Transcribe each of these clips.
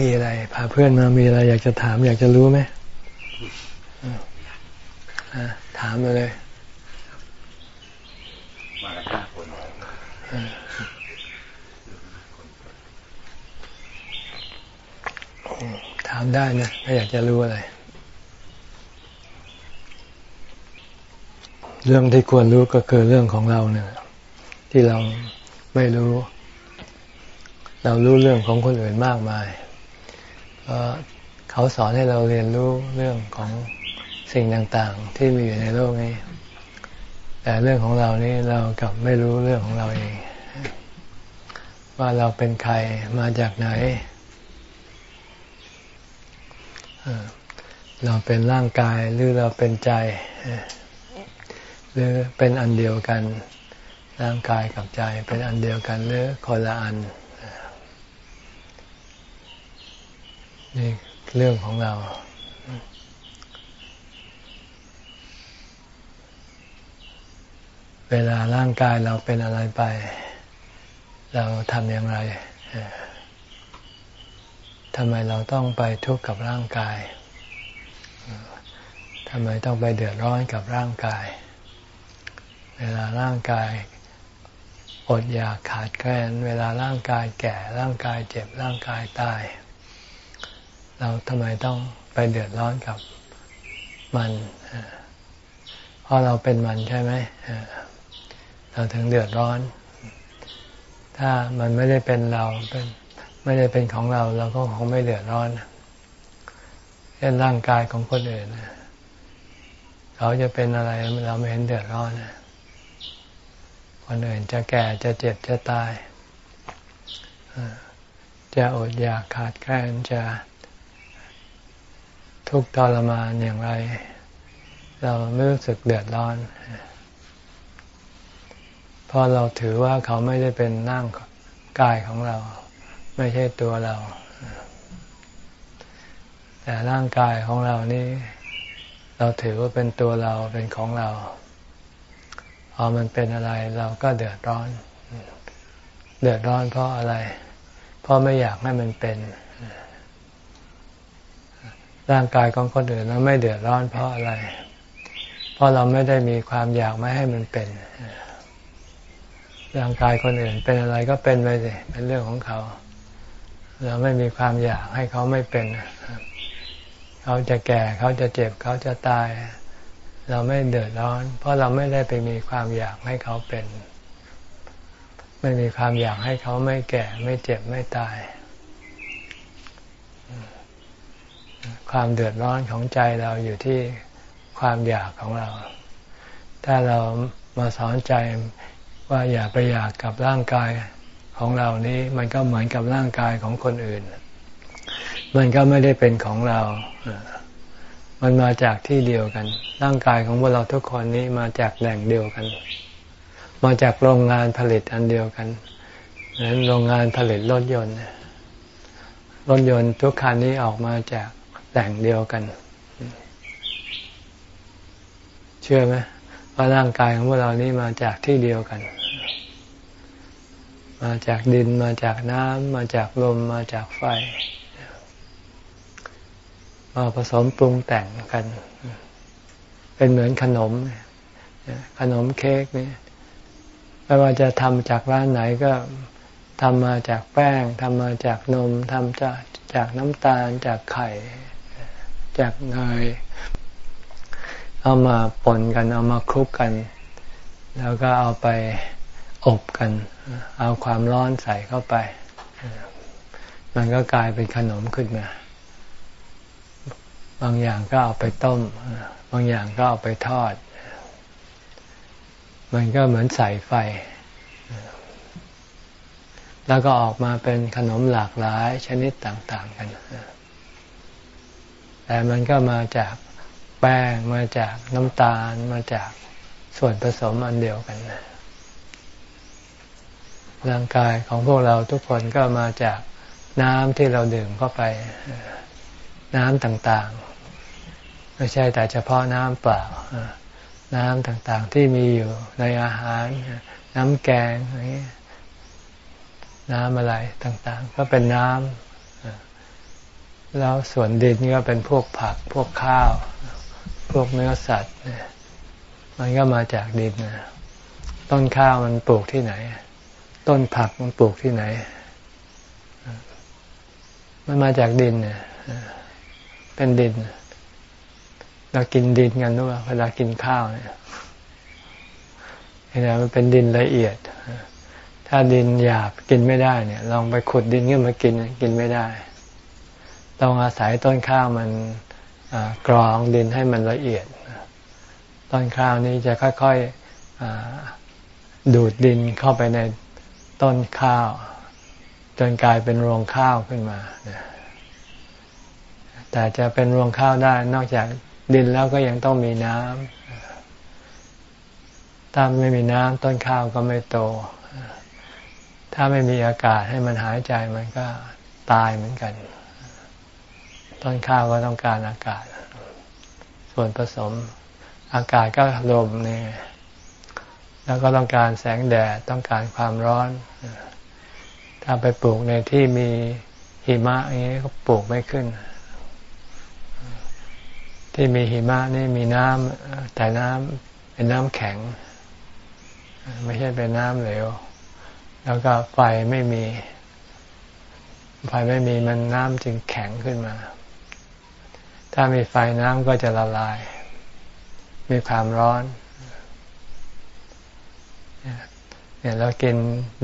มีอะไรพาเพื่อนมามีอะไร อยากจะถาม อยากจะรู้ไหมถามมาเลยมากันห้าคนถามได้นะถ้าอยากจะรู้อะไร เรื่องที่ควรรู้ก็คือเรื่องของเราเนี่ยที่เราไม่รู้ เรารู้เรื่องของคนอื่นมากมาย เพราะเขาสอนให้เราเรียนรู้เรื่องของสิ่งต่างๆ ที่มีอยู่ในโลกนี้ แต่เรื่องของเรานี่เรากลับไม่รู้เรื่องของเราเอง ว่าเราเป็นใครมาจากไหนเราเป็นร่างกายหรือเราเป็นใจ หรือเป็นอันเดียวกัน ร่างกายกับใจเป็นอันเดียวกันหรือคนละอัน นี่เรื่องของเรา เวลาร่างกายเราเป็นอะไรไป เราทำอย่างไรทำไมเราต้องไปทุกข์กับร่างกายทำไมต้องไปเดือดร้อนกับร่างกาย เวลาร่างกายอดอยากขาดแคลน เวลาร่างกายแก่ ร่างกายเจ็บ ร่างกายตาย เราทำไมต้องไปเดือดร้อนกับมันเพราะเราเป็นมันใช่ไหมเราถึงเดือดร้อน ถ้ามันไม่ได้เป็นเราเป็นไม่ได้เป็นของเราเราก็คงไม่เดือดร้อนเช่นร่างกายของคนอื่นเขาจะเป็นอะไรเราไม่เห็นเดือดร้อนคนอื่นจะแก่จะเจ็บจะตายจะอดอยากขาดแคลนจะ ทุกข์ทรมานอย่างไร เราไม่รู้สึกเดือดร้อนเพราะเราถือว่าเขาไม่ได้เป็นร่างกายของเรา ไม่ใช่ตัวเรา แต่ร่างกายของเรานี่เราถือว่าเป็นตัวเราเป็นของเราพอมันเป็นอะไรเราก็เดือดร้อน เดือดร้อนเพราะอะไร เพราะไม่อยากให้มันเป็น ร่างกายของคนอื่นเราไม่เดือดร้อนเพราะอะไร เพราะเราไม่ได้มีความอยากไม่ให้มันเป็น ร่างกายคนอื่นเป็นอะไรก็เป็นไปสิเป็นเรื่องของเขา เราไม่มีความอยากให้เขาไม่เป็น เขาจะแก่เขาจะเจ็บเขาจะตาย เราไม่เดือดร้อน เพราะเราไม่ได้ไปมีความอยากให้เขาเป็น ไม่มีความอยากให้เขาไม่แก่ ไม่เจ็บไม่ตาย ความเดือดร้อนของใจเราอยู่ที่ความอยากของเรา ถ้าเรามาสอนใจว่าอย่าไปอยากกับร่างกายของเรานี้ มันก็เหมือนกับร่างกายของคนอื่น มันก็ไม่ได้เป็นของเรา มันมาจากที่เดียวกัน ร่างกายของพวกเราทุกคนนี้มาจากแหล่งเดียวกัน มาจากโรงงานผลิตอันเดียวกันนั้นโรงงานผลิตรถยนต์ รถยนต์ทุกคันนี้ออกมาจาก แหล่งเดียวกัน เชื่อไหมว่าร่างกายของพวกเรานี้มาจากที่เดียวกัน มาจากดินมาจากน้ำมาจากลมมาจากไฟ มาผสมปรุงแต่งกัน เป็นเหมือนขนม ขนมเค้กนี่ไม่ว่าจะทำจากร้านไหนก็ทำมาจากแป้งทำมาจากนมทำจากจากน้ำตาลจากไข่ จากเนยเอามาปนกัน เอามาคลุกกัน แล้วก็เอาไปอบกัน เอาความร้อนใส่เข้าไป มันก็กลายเป็นขนมขึ้นมา บางอย่างก็เอาไปต้ม บางอย่างก็เอาไปทอด มันก็เหมือนใส่ไฟ แล้วก็ออกมาเป็นขนมหลากหลายชนิดต่าง ๆ กัน แต่มันก็มาจากแป้งมาจากน้ำตาลมาจากส่วนผสมอันเดียวกันร่างกายของพวกเราทุกคนก็มาจากน้ำที่เราดื่มเข้าไปน้ำต่างๆ ไม่ใช่แต่เฉพาะน้ำเปล่าน้ำต่างๆที่มีอยู่ในอาหาร น้ำแกงอะไรน้ำอะไรต่างๆ ก็เป็นน้ำ แล้วส่วนดินก็เป็นพวกผักพวกข้าว พวกเนื้อสัตว์มันก็มาจากดินนะต้นข้าวมันปลูกที่ไหน ต้นผักมันปลูกที่ไหน มันมาจากดินเนี่ยเป็นดิน เรากินดินกันรู้ป่ะเวลากินข้าวเนี่ยเนี่ยมันเป็นดินละเอียด ถ้าดินหยาบกินไม่ได้เนี่ย ลองไปขุดดินขึ้นมากินกินไม่ได้ ต้องอาศัยต้นข้าวมันกรองดินให้มันละเอียด ต้นข้าวนี้จะค่อยๆดูดดินเข้าไปในต้นข้าว จนกลายเป็นรวงข้าวขึ้นมาแต่จะเป็นรวงข้าวได้นอกจากดินแล้วก็ยังต้องมีน้ำถ้าไม่มีน้ำต้นข้าวก็ไม่โต ถ้าไม่มีอากาศให้มันหายใจมันก็ตายเหมือนกัน ต้นข้าวก็ต้องการอากาศ ส่วนผสมอากาศก็ลมเนี่ยแล้วก็ต้องการแสงแดดต้องการความร้อน ถ้าไปปลูกในที่มีหิมะอย่างนี้ก็ปลูกไม่ขึ้น ที่มีหิมะนี่มีน้ำแต่น้ำเป็นน้ำแข็ง ไม่ใช่เป็นน้ำเหลว แล้วก็ไฟไม่มี ไฟไม่มีมันน้ำจึงแข็งขึ้นมา ถ้ามีไฟน้ำก็จะละลาย มีความร้อนเนี่ยเรากิน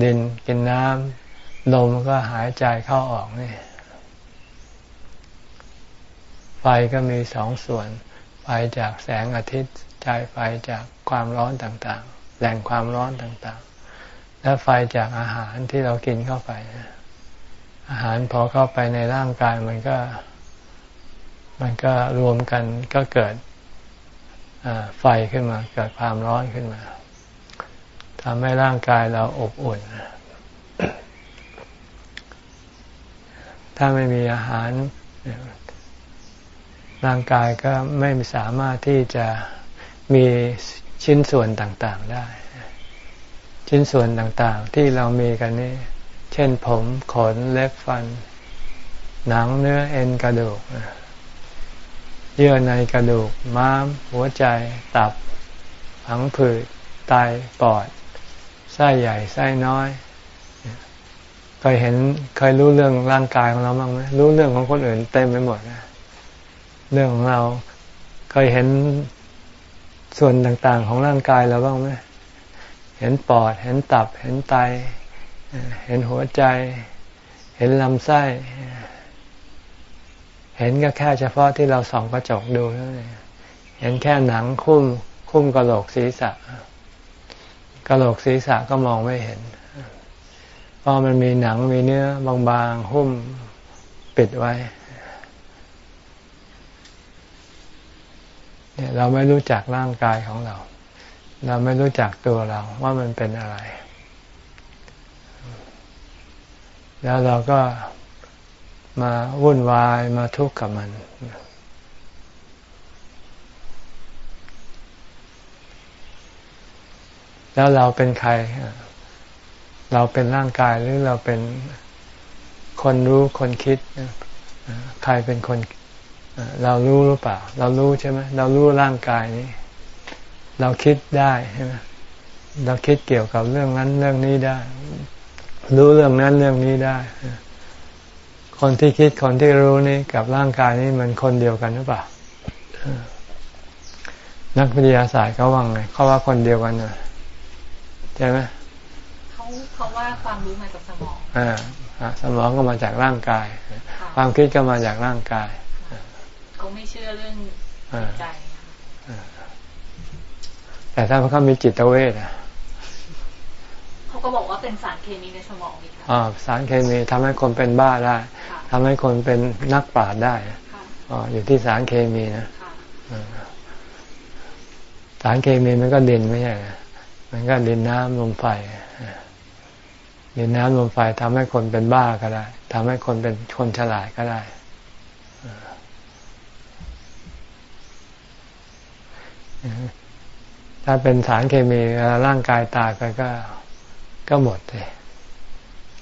ดินกินน้ำลมก็หายใจเข้าออกนี่ไฟก็มีสองส่วน ไฟจากแสงอาทิตย์ใจไฟจากความร้อนต่างๆ แหล่งความร้อนต่างๆ และไฟจากอาหารที่เรากินเข้าไป อาหารพอเข้าไปในร่างกายมันก็ มันก็รวมกันก็เกิดไฟขึ้นมา เกิดความร้อนขึ้นมาทำให้ร่างกายเราอบอุ่น ถ้าไม่มีอาหาร ร่างกายก็ไม่สามารถที่จะมีชิ้นส่วนต่างๆได้ ชิ้นส่วนต่างๆ ที่เรามีกันนี่ เช่นผมขนเล็บฟัน หนังเนื้อเอ็นกระดูก เยื่อในกระดูก ม้าม หัวใจ ตับ ผังผืดไตปอด ไส้ใหญ่ ไส้น้อย เคยเห็น เคยรู้เรื่องร่างกายของเราบ้างไหมรู้เรื่องของคนอื่นเต็มไปหมดนะ เรื่องของเรา เคยเห็นส่วนต่างๆของร่างกายเราบ้างไหมเห็นปอด เห็นตับ เห็นไต เห็นหัวใจ เห็นลำไส้ เห็นก็แค่เฉพาะที่เราส่องกระจกดูเท่านั้นเห็นแค่หนังคุ้มคุ้มกระโหลกศีรษะกระโหลกศีรษะก็มองไม่เห็น เพราะมันมีหนังมีเนื้อบางๆหุ้มปิดไว้เนี่ยเราไม่รู้จักร่างกายของเรา เราไม่รู้จักตัวเราว่ามันเป็นอะไร แล้วเราก็ มาวุ่นวายมาทุกข์กับมัน แล้วเราเป็นใคร เราเป็นร่างกายหรือเราเป็นคนรู้คนคิด ใครเป็นคน เรารู้หรือเปล่า เรารู้ใช่ไหมเรารู้ร่างกายนี้ เราคิดได้ใช่ไหมเราคิดเกี่ยวกับเรื่องนั้นเรื่องนี้ได้ รู้เรื่องนั้นเรื่องนี้ได้ คนที่คิดคนที่รู้นี่กับร่างกายนี้มันคนเดียวกันหรือเปล่านักวิทยาศาสตร์เขาว่าไงเขาว่าคนเดียวกันนะใช่ไหมเขาเขาว่าความรู้มาจากสมองอ่าสมองก็มาจากร่างกาย ความคิดก็มาจากร่างกายเขาไม่เชื่อเรื่องใจแต่ถ้าเขามีจิตเวทอะ เขาก็บอกว่าเป็นสารเคมีในสมองนี่ค่ะอ๋อสารเคมีทำให้คนเป็นบ้าได้ทำให้คนเป็นนักปราชญ์ได้อ๋ออยู่ที่สารเคมีนะสารเคมีมันก็ดินไม่ใช่มันก็ดินน้ำลมไฟดินน้ำลมไฟทำให้คนเป็นบ้าก็ได้ทำให้คนเป็นคนฉลาดก็ได้ ถ้าเป็นสารเคมีร่างกายตายไปก็ ก็หมดเลย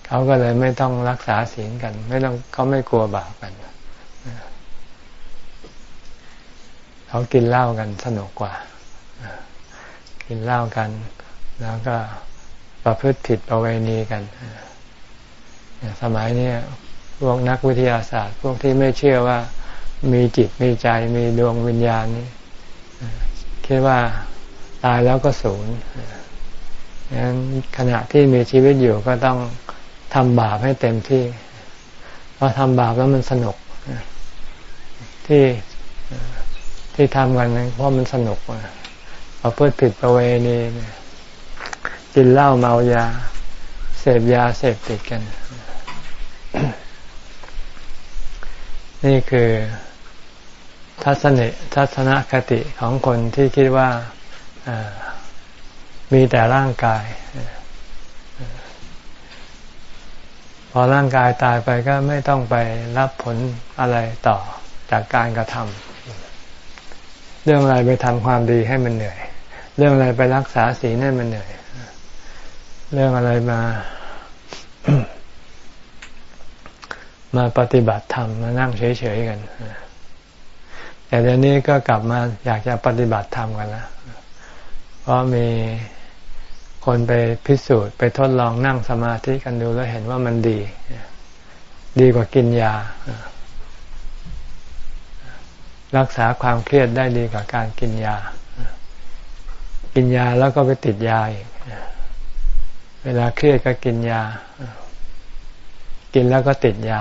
เขาก็เลยไม่ต้องรักษาศีลกัน ไม่ต้องเขาไม่กลัวบาปกันเขากินเหล้ากันสนุกกว่ากินเหล้ากัน แล้วก็ประพฤติผิดประเวณีกันสมัยนี้พวกนักวิทยาศาสตร์ พวกที่ไม่เชื่อว่ามีจิตมีใจมีดวงวิญญาณนี่คิดว่าตายแล้วก็ศูน งนั้นขณะที่มีชีวิตอยู่ก็ต้องทำบาปให้เต็มที่ เพอทำบาปแล้วมันสนุก ที่ที่ทำกันเพราะมันสนุกพอเพื่อผิดประเวณีกินเหล้าเมายา เสพยาเสพติดกัน นี่คือทัศนทัศนคติของคนที่คิดว่า มีแต่ร่างกาย พอร่างกายตายไปก็ไม่ต้องไปรับผลอะไรต่อจากการกระทำเรื่องอะไรไปทำความดีให้มันเหนื่อย เรื่องอะไรไปรักษาศีลให้มันเหนื่อย เรื่องอะไรมามาปฏิบัติธรรมมานั่งเฉยๆกัน แต่เดี๋ยวนี้ก็กลับมาอยากจะปฏิบัติธรรมกันแล้ว เพราะมี คนไปพิสูจน์ไปทดลองนั่งสมาธิกันดูแล้วเห็นว่ามันดี ดีกว่ากินยา รักษาความเครียดได้ดีกว่าการกินยา กินยาแล้วก็ไปติดยาอีกเวลาเครียดก็กินยา กินแล้วก็ติดยา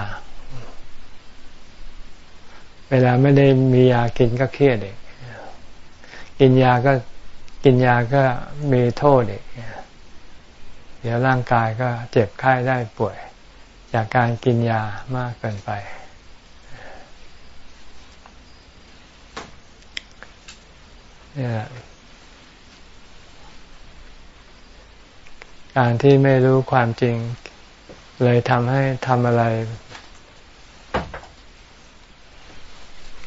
เวลาไม่ได้มียากินก็เครียดเอีกกินยาก็ กินยาก็มีโทษอีก เดี๋ยวร่างกายก็เจ็บไข้ได้ป่วย จากการกินยามากเกินไป นี่ยการที่ไม่รู้ความจริง เลยทำให้ทำอะไร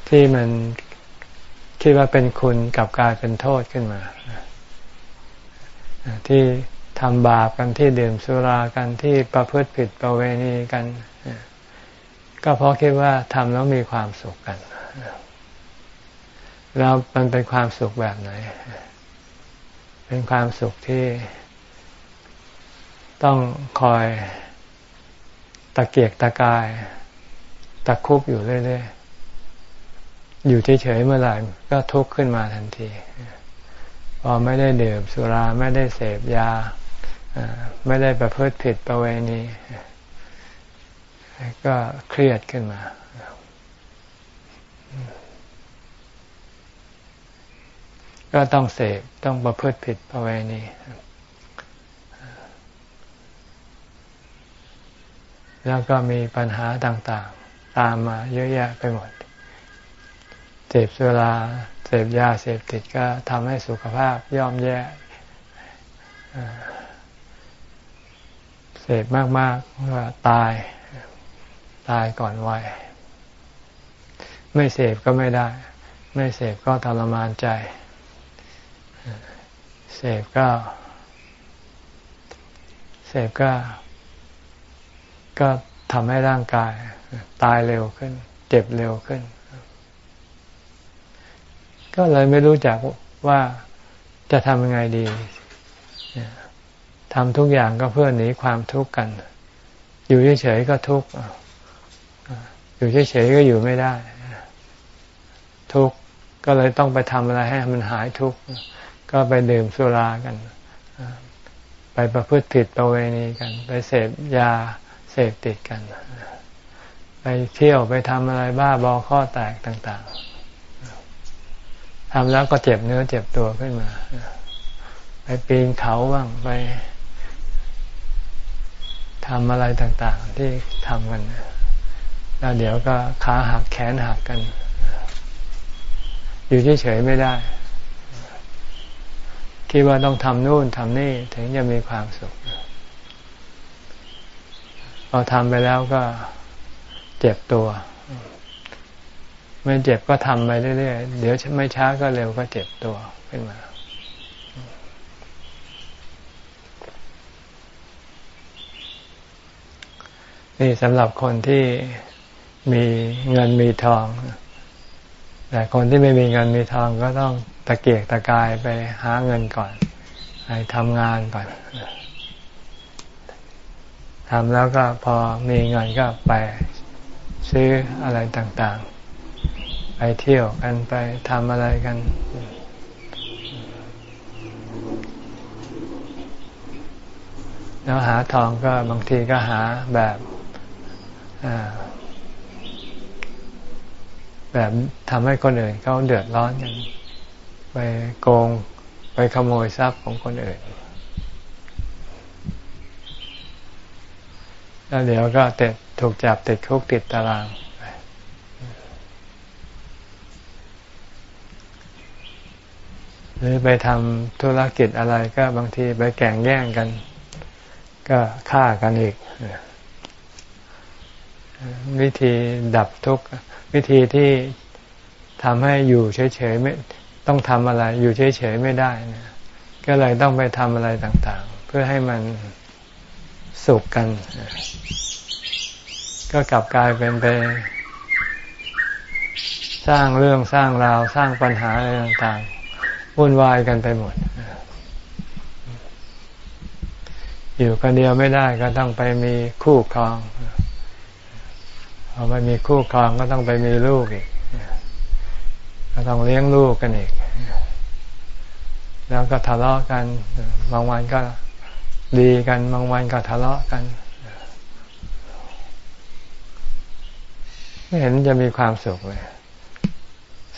ที่มัน คิดว่าเป็นคุณกับกลายเป็นโทษขึ้นมา ที่ทำบาปกันที่ดื่มสุรากันที่ประพฤติผิดประเวณีกัน ก็เพราะคิดว่าทำแล้วมีความสุขกัน แล้วมันเป็นความสุขแบบไหน เป็นความสุขที่ต้องคอยตะเกียกตะกาย ตะคุบอยู่เรื่อยๆ อยู่เฉยๆเมื่อไหร่ก็ทุกข์ขึ้นมาทันที พอไม่ได้ดื่มสุราไม่ได้เสพยาไม่ได้ประพฤติผิดประเวณีก็เครียดขึ้นมาก็ต้องเสพต้องประพฤติผิดประเวณีแล้วก็มีปัญหาต่าง ๆ ตามมาเยอะแยะไปหมด เสพสุราเสพยาเสพติดก็ทำให้สุขภาพย่อมแย่เสพมากๆว่าตาย ตายก่อนวัยไม่เสพก็ไม่ได้ ไม่เสพก็ทรมานใจ เสพก็เสพก็ ก็ทำให้ร่างกาย ตายเร็วขึ้น เจ็บเร็วขึ้น ก็เลยไม่รู้จักว่าจะทำยังไงดีทำทุกอย่างก็เพื่อหนีความทุกข์กัน อยู่เฉยๆก็ทุกข์อยู่เฉยๆก็อยู่ไม่ได้ ทุกข์ก็เลยต้องไปทำอะไรให้มันหายทุกข์ก็ไปดื่มสุรากัน ไปประพฤติผิดประเวณีกัน ไปเสพยาเสพติดกัน ไปเที่ยวไปทำอะไรบ้าบอข้อแตกต่าง ๆ ทำแล้วก็เจ็บเนื้อเจ็บตัวขึ้นมา ไปปีนเขาบ้างไปทำอะไรต่างๆ ที่ทำกันแล้วเดี๋ยวก็ขาหักแขนหักกัน อยู่เฉยๆไม่ได้ คิดว่าต้องทำนู่นทำนี่ถึงจะมีความสุขพอทำไปแล้วก็เจ็บตัว ไม่เจ็บก็ทำไปเรื่อยๆ เดี๋ยวไม่ช้าก็เร็วก็เจ็บตัวขึ้นมา นี่สำหรับคนที่มีเงินมีทอง แต่คนที่ไม่มีเงินมีทองก็ต้องตะเกียกตะกายไปหาเงินก่อนไปทำงานก่อนทำแล้วก็พอมีเงินก็ไปซื้ออะไรต่างๆ ไปเที่ยวกันไปทำอะไรกัน แล้วหาทองก็บางทีก็หาแบบแบบทำให้คนอื่นเขาเดือดร้อนกัน ไปโกงไปขโมยทรัพย์ของคนอื่น แล้วเดี๋ยวก็ติดถูกจับติดคุกติดตาราง หรือไปทำธุรกิจอะไรก็บางทีไปแข่งแย่งกัน ก็ฆ่ากันอีก วิธีดับทุกข์วิธีที่ทำให้อยู่เฉยๆไม่ต้องทำอะไร อยู่เฉยๆไม่ได้นะก็เลยต้องไปทำอะไรต่างๆ เพื่อให้มันสุขกัน ก็กลับกลายเป็นไปสร้างเรื่องสร้างราวสร้างปัญหาอะไรต่างๆ วุ่นวายกันไปหมด อยู่คนเดียวไม่ได้ก็ต้องไปมีคู่ครองพอไปมีคู่ครองก็ต้องไปมีลูกอีก ก็ต้องเลี้ยงลูกกันอีก แล้วก็ทะเลาะกัน บางวันก็ดีกัน บางวันก็ทะเลาะกันไม่เห็นจะมีความสุขเลย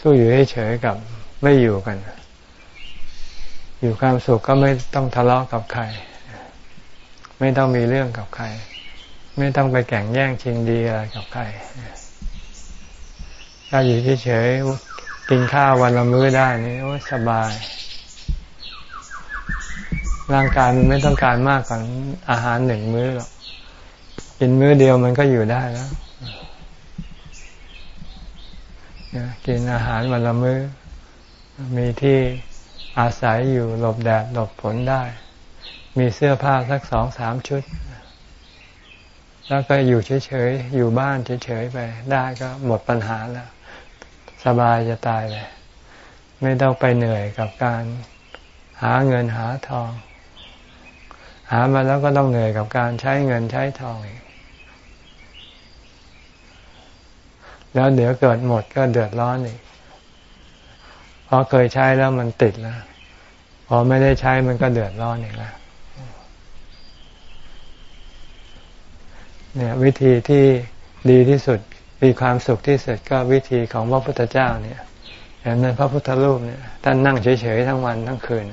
สู้อยู่เฉยๆกับไม่อยู่กัน อยู่ความสุขก็ไม่ต้องทะเลาะกับใคร ไม่ต้องมีเรื่องกับใคร ไม่ต้องไปแข่งแย่งชิงดีอะไรกับใครถ้าอยู่เฉยๆกินข้าววันละมื้อได้นี่โอ้สบาย ร่างกายมันไม่ต้องการมากกว่าอาหารหนึ่งมื้อหรอกกินมื้อเดียวมันก็อยู่ได้แล้วกินอาหารวันละมื้อมีที่ อาศัยอยู่หลบแดดหลบฝนได้ มีเสื้อผ้าสักสองสามชุด แล้วก็อยู่เฉยๆ อยู่บ้านเฉยๆไป ได้ก็หมดปัญหาแล้ว สบายจะตายเลย ไม่ต้องไปเหนื่อยกับการหาเงินหาทอง หามาแล้วก็ต้องเหนื่อยกับการใช้เงินใช้ทองอีก แล้วเดี๋ยวเกิดหมดก็เดือดร้อนอีก พอเคยใช้แล้วมันติดแล้วพอไม่ได้ใช้มันก็เดือดร้อนอีกแล้วเนี่ยวิธีที่ดีที่สุดมีความสุขที่สุดก็วิธีของพระพุทธเจ้าเนี่ยเห็นไหมพระพุทธรูปเนี่ยท่านนั่งเฉยๆทั้งวันทั้งคืน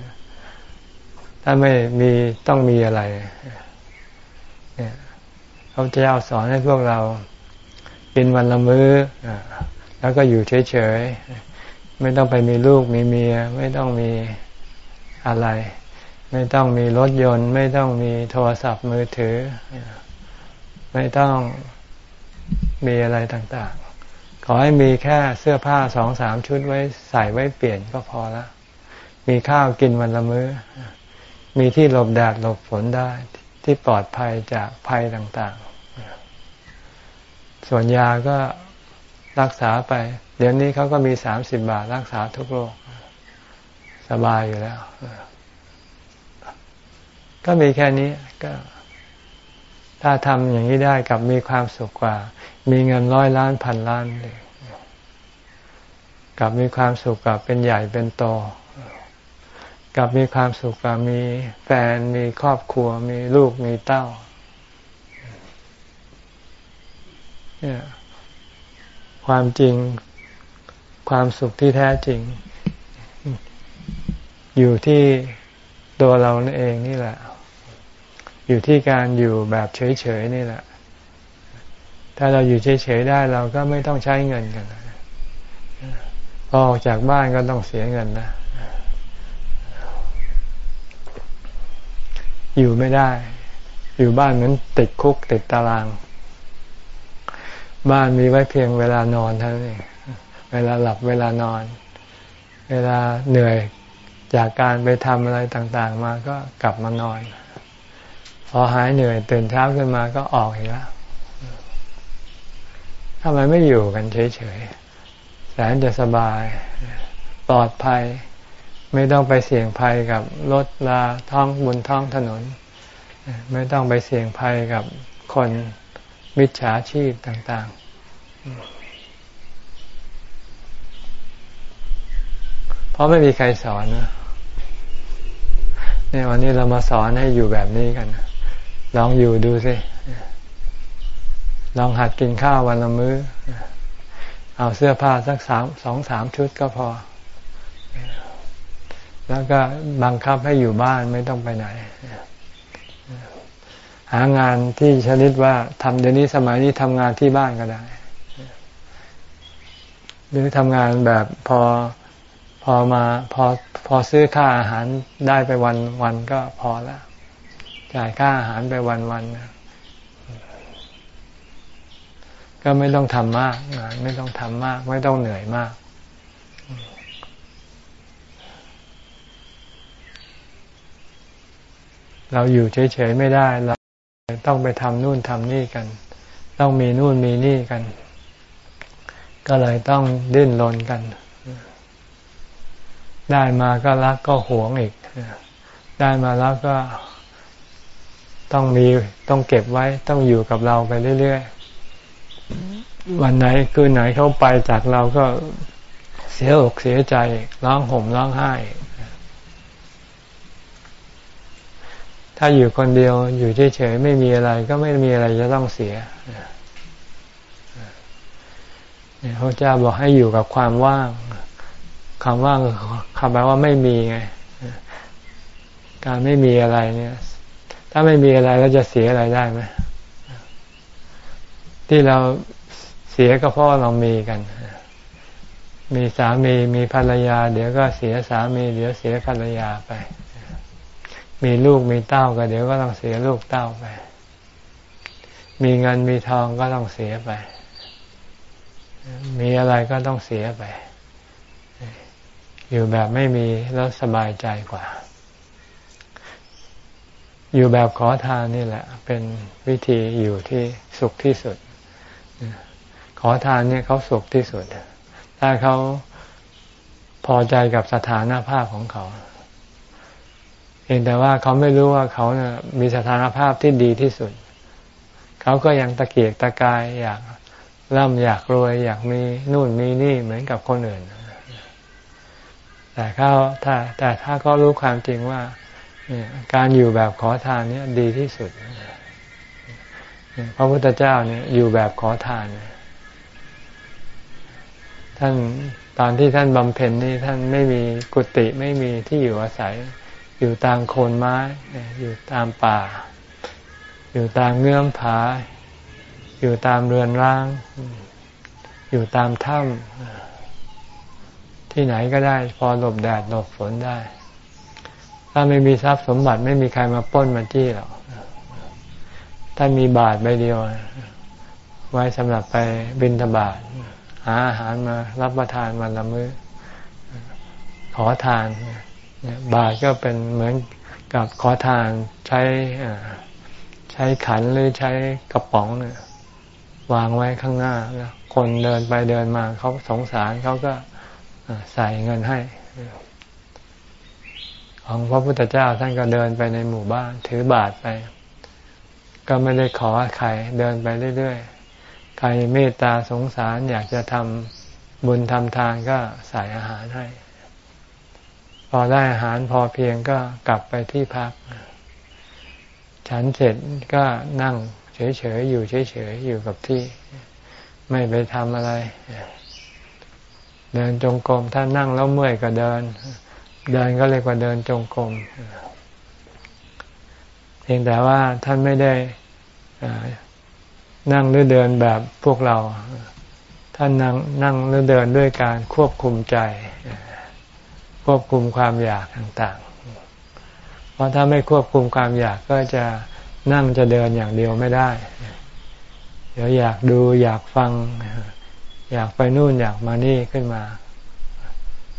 ถ้าไม่มีต้องมีอะไรเนี่ยพระเจ้าสอนให้พวกเรากินวันละมื้อแล้วก็อยู่เฉยๆ ไม่ต้องไปมีลูกมีเมีย ไม่ต้องมีอะไร ไม่ต้องมีรถยนต์ ไม่ต้องมีโทรศัพท์มือถือ ไม่ต้องมีอะไรต่างๆ ขอให้มีแค่เสื้อผ้าสองสามชุดไว้ใส่ไว้เปลี่ยนก็พอละมีข้าวกินวันละมื้อ มีที่หลบแดดหลบฝนได้ที่ปลอดภัยจากภัยต่างๆ ส่วนยาก็รักษาไป เดี๋ยวนี้เขาก็มีสามสิบบาทรักษาทุกโรคสบายอยู่แล้ว ก็มีแค่นี้ก็ ถ้าทำอย่างนี้ได้กับมีความสุขกว่า มีเงินร้อยล้านพันล้านเลยกับมีความสุขกับเป็นใหญ่เป็นโตกับมีความสุขกับมีแฟนมีครอบครัว มีลูกมีเต้าเนี่ยความจริง ความสุขที่แท้จริง อยู่ที่ตัวเราเองนี่แหละ อยู่ที่การอยู่แบบเฉยๆนี่แหละ ถ้าเราอยู่เฉยๆได้เราก็ไม่ต้องใช้เงินกันพอออกจากบ้านก็ต้องเสียเงินนะ อยู่ไม่ได้ อยู่บ้านเหมือนติดคุกติดตาราง บ้านมีไว้เพียงเวลานอนเท่านั้นเอง เวลาหลับเวลานอน เวลาเหนื่อยจากการไปทำอะไรต่างๆ มาก็กลับมานอน พอหายเหนื่อยตื่นเช้าขึ้นมาก็ออกอีกแล้วทำไมไม่อยู่กันเฉยๆแสนจะสบายปลอดภัย ไม่ต้องไปเสี่ยงภัยกับรถลาท้องบนท้องถนน ไม่ต้องไปเสี่ยงภัยกับคนมิจฉาชีพต่าง ๆ เพ ราะไม่มีใครสอนนะเนี่ยวันนี้เรามาสอนให้อยู่แบบนี้กัน ลองอยู่ดูสิลองหัดกินข้าววันละมื้อ เอาเสื้อผ้าสักสามสองสามชุดก็พอ แล้วก็บังคับให้อยู่บ้านไม่ต้องไปไหน หางานที่ชนิดว่าทำเดี๋ยวนี้สมัยนี้ทำงานที่บ้านก็ได้ หรือทำงานแบบพอพ อมาพอพอซื้อค่าอาหารได้ไปวันวันก็พอล้วจ่ายค่าอาหารไปวันวันก็ไม่ต้องทำมากไม่ต้องทำมาก ไม่ต้องเหนื่อยมาก เราอยู่เฉยๆไม่ได้ เราต้องไปทำนู่นทำนี่กัน ต้องมีนู่นมีนี่กัน ก็เลยต้องดิ้นรนกัน ได้มาก็รักก็หวงอีก ได้มาแล้วก็ต้องมีต้องเก็บไว้ต้องอยู่กับเราไปเรื่อยๆ วันไหนคืนไหนเขาไปจากเราก็เสียอกเสียใจร้องห่มร้องไห้ ถ้าอยู่คนเดียวอยู่เฉยๆไม่มีอะไร ก็ไม่มีอะไรจะต้องเสียพระเจ้าบอกให้อยู่กับความว่าง คำว่าคำแปลว่าไม่มีไง การไม่มีอะไรเนี่ย ถ้าไม่มีอะไรแล้วจะเสียอะไรได้ไหมที่เราเสียก็เพราะเรามีกัน มีสามีมีภรรยา เดี๋ยวก็เสียสามี เดี๋ยวเสียภรรยาไป มีลูกมีเต้าก็เดี๋ยวก็ต้องเสียลูกเต้าไป มีเงินมีทองก็ต้องเสียไป มีอะไรก็ต้องเสียไป อยู่แบบไม่มีแล้วสบายใจกว่า อยู่แบบขอทานนี่แหละ เป็นวิธีอยู่ที่สุขที่สุด ขอทานเนี่ยเขาสุขที่สุด ถ้าเขาพอใจกับสถานภาพของเขาเพียงแต่ว่าเขาไม่รู้ว่าเขาเนี่ยมีสถานภาพที่ดีที่สุด เขาก็ยังตะเกียกตะกายอยากร่ำอยากรวย อยากมีนู่นมีนี่เหมือนกับคนอื่น แต่เขาถ้าแต่ถ้าเขารู้ความจริงว่าการอยู่แบบขอทานนี่ดีที่สุดพระพุทธเจ้าเนี่ยอยู่แบบขอทาน ท่านตอนที่ท่านบำเพ็ญนี่ท่านไม่มีกุฏิไม่มีที่อยู่อาศัย อยู่ตามโคนไม้ อยู่ตามป่า อยู่ตามเงื่อมผา อยู่ตามเรือนร่าง อยู่ตามถ้ำ ที่ไหนก็ได้ พอหลบแดดหลบฝนได้ ถ้าไม่มีทรัพย์สมบัติไม่มีใครมาป้นมาจี้หรอกถ้ามีบาทใบเดียว ไว้สำหรับไปบินทบาทหาอาหารมารับประทานวันละมื้อ ขอทาน บาทก็เป็นเหมือนกับขอทานใช้ใช้ขันหรือใช้กระป๋องเนี่ยวางไว้ข้างหน้าแล้วคนเดินไปเดินมาเขาสงสารเขาก็ ใส่เงินให้ ของพระพุทธเจ้าท่านก็เดินไปในหมู่บ้าน ถือบาทไป ก็ไม่ได้ขอใครเดินไปเรื่อยๆ ใครเมตตาสงสารอยากจะทำบุญทำทานก็ใส่อาหารให้ พอได้อาหารพอเพียงก็กลับไปที่พัก ฉันเสร็จก็นั่งเฉยๆ อยู่เฉยๆ อยู่กับที่ ไม่ไปทำอะไร เดินจงกรมถ้านั่งแล้วเมื่อยก็เดิน เดินก็เรียกว่าเดินจงกรมเพียงแต่ว่าท่านไม่ได้นั่งหรือเดินแบบพวกเรา ท่านนั่งนั่งหรือเดินด้วยการควบคุมใจ ควบคุมความอยากต่างๆ เพราะถ้าไม่ควบคุมความอยากก็จะนั่งจะเดินอย่างเดียวไม่ได้ เดี๋ยวอยากดูอยากฟัง อยากไปนู่นอยากมานี่ขึ้นมา